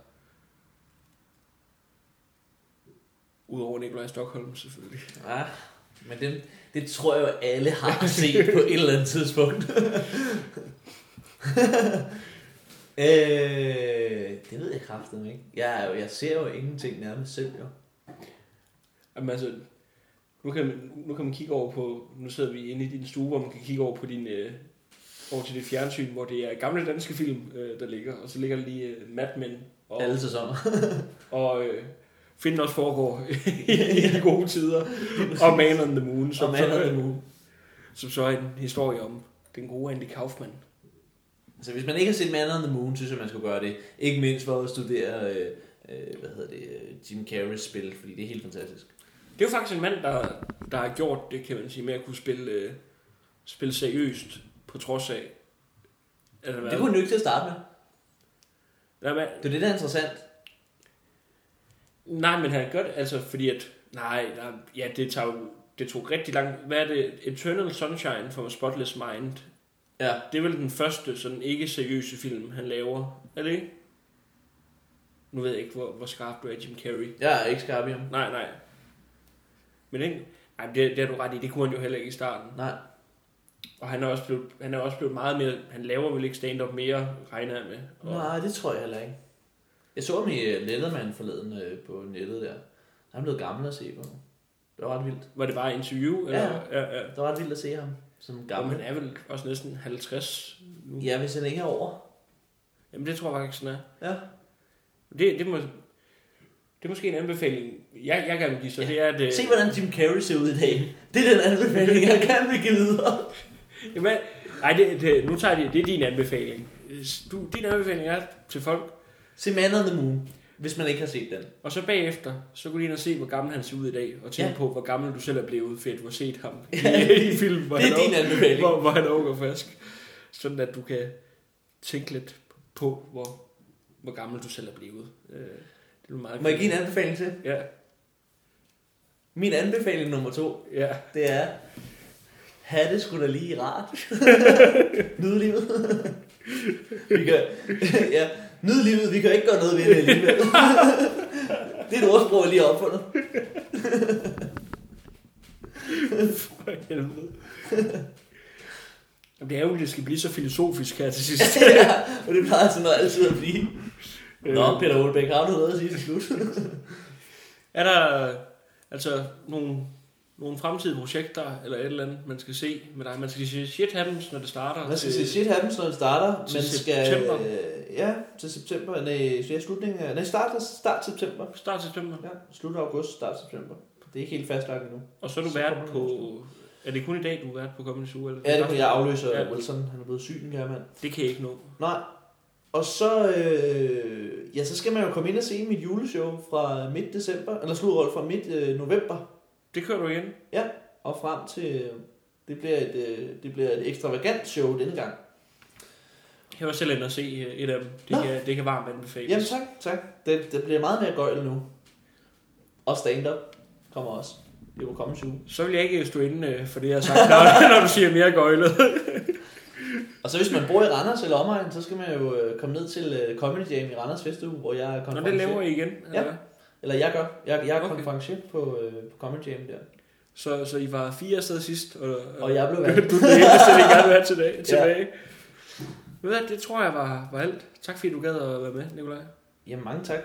Udover Nikolaj Stockholm, selvfølgelig. Ja, men det, det tror jeg jo alle har set på et eller andet tidspunkt. *laughs* øh, det ved jeg kraftigt ikke. Jeg, jeg ser jo ingenting nærmest selv, jo. Jamen altså, nu kan, man, nu kan man kigge over på, nu sidder vi inde i din stue, hvor man kan kigge over på din, øh, over til dit fjernsyn, hvor det er gamle danske film, øh, der ligger, og så ligger der lige øh, Mad Men, og, Alle sæsoner. *laughs* og øh, Finden også foregår *laughs* i de gode tider, og Man on the Moon, som, Og Man on the så, Moon. som så er en historie om den gode Andy Kaufman. Altså, hvis man ikke har set Man on the Moon, synes jeg, man skulle gøre det. Ikke mindst for at studere, øh, øh, hvad hedder det, øh, Jim Carrey's spil, fordi det er helt fantastisk. Det er jo faktisk en mand, der, der har gjort det, kan man sige, med at kunne spille, øh, spille seriøst, på trods af... Altså, Det kunne han jo ikke til at starte med. Nej, men, Det er det, der er interessant. nej, men han gør det, altså, fordi at... Nej, nej ja, det, tager det tog rigtig lang... Hvad er det? Eternal Sunshine for Spotless Mind. Ja. Det er vel den første sådan ikke seriøse film, han laver. Er det ikke? Nu ved jeg ikke, hvor, hvor skarp du er, Jim Carrey. Jeg er ikke skarp i ham. Nej, nej. Men ikke, nej, det, det har du ret i. Det kunne han jo heller ikke i starten. Nej. Og han er også blevet, han er også blevet meget mere... Han laver vel ikke stand-up mere, regner jeg med. Og, Nej, det tror jeg heller ikke. Jeg så ham i øh, Letterman forleden øh, på nettet der. Han er blevet gammel at se på. Det var ret vildt. Var det bare interview? Eller? Ja. ja, ja. Det var ret vildt at se ham som gammel. han er vel også næsten 50 nu. Ja, hvis han ikke er over. Jamen, det tror jeg faktisk, sådan er. Ja. Det, det, må, det er måske en anbefaling, jeg, jeg vil give, så Ja. det er, at... øh, Se, hvordan Jim Carrey ser ud i dag. Det er den anbefaling, jeg gerne vil give videre. *laughs* Jamen, nej, det, det, nu tager jeg det, det er din anbefaling. Du, din anbefaling er til folk, Se Man on the Moon, hvis man ikke har set den. og så bagefter, så gå lige ind og se, hvor gammel han ser ud i dag, og tænke Ja. på, hvor gammel du selv er blevet, for at du har set ham *laughs* i, Ja. i film, hvor, Det er han din anbefaling. hvor, hvor han er og frisk. Sådan at du kan tænke lidt på, hvor, hvor gammel du selv er blevet. Øh, Det er meget Må jeg give en anbefaling til? Ja, Min anbefaling nummer to, ja. det er... Ha' det sgu da lige rart. *laughs* Nyd livet. vi kan, ja, nyd livet, vi kan ikke gøre noget ved det alligevel. *laughs* det er et ordsprog, jeg lige har opfundet. For helvede. Jamen, det er jo, det skal blive så filosofisk her til sidst. *laughs* ja, og det plejer sådan noget altid at blive. Nå, Øh, Peter Olbæk, har du noget at sige til slut? Er der altså nogle, nogle fremtidige projekter, eller et eller andet, man skal se med dig? Man skal se Shit Happens, når det starter. Man skal til- se shit happens, når det starter. til Man skal, september. øh, ja, til september. Nej, ja, slutningen af, nej, start, start september. Start september. Ja, slut august, start september. Det er ikke helt fastlagt endnu. Og så er du Så vært på... Er det kun i dag, du er vært på Comedy Zoo? Eller? Ja, det kan jeg afløse Ja. ja. Wilson. Han er blevet syg, den kære mand. Det kan jeg ikke nå. Nej. Og så, øh, ja, så skal man jo komme ind og se mit juleshow fra midt december, eller slutrol fra midt øh, november, Det kører du igen. og frem til, det bliver et, øh, det bliver et ekstravagant show denne gang. Jeg var selv inde og se øh, et af dem. Det, Nå. kan, det kan varmt anbefales. Jamen tak, tak. Det, det bliver meget mere gøjl nu. Og stand-up kommer også. Det må komme suge. Så vil jeg ikke stå inde øh, for det, jeg har sagt, *laughs* når, når du siger mere gøjlet. *laughs* Og så hvis man bor i Randers eller omegn, så skal man jo øh, komme ned til øh, Comedy Jam i Randers Festuge, hvor jeg er konferencier. Nå, det laver I igen? Eller? Ja, eller jeg gør. Jeg, jeg er okay. konferencier på, øh, på Comedy Jam der. Så, så I var fire afsted sidst, og, og jeg blev *laughs* valgt. du det hele, jeg det gerne være tilbage. *laughs* Ja. Ved det tror jeg var, var alt. Tak fordi du gad at være med, Nikolaj. Jamen mange tak.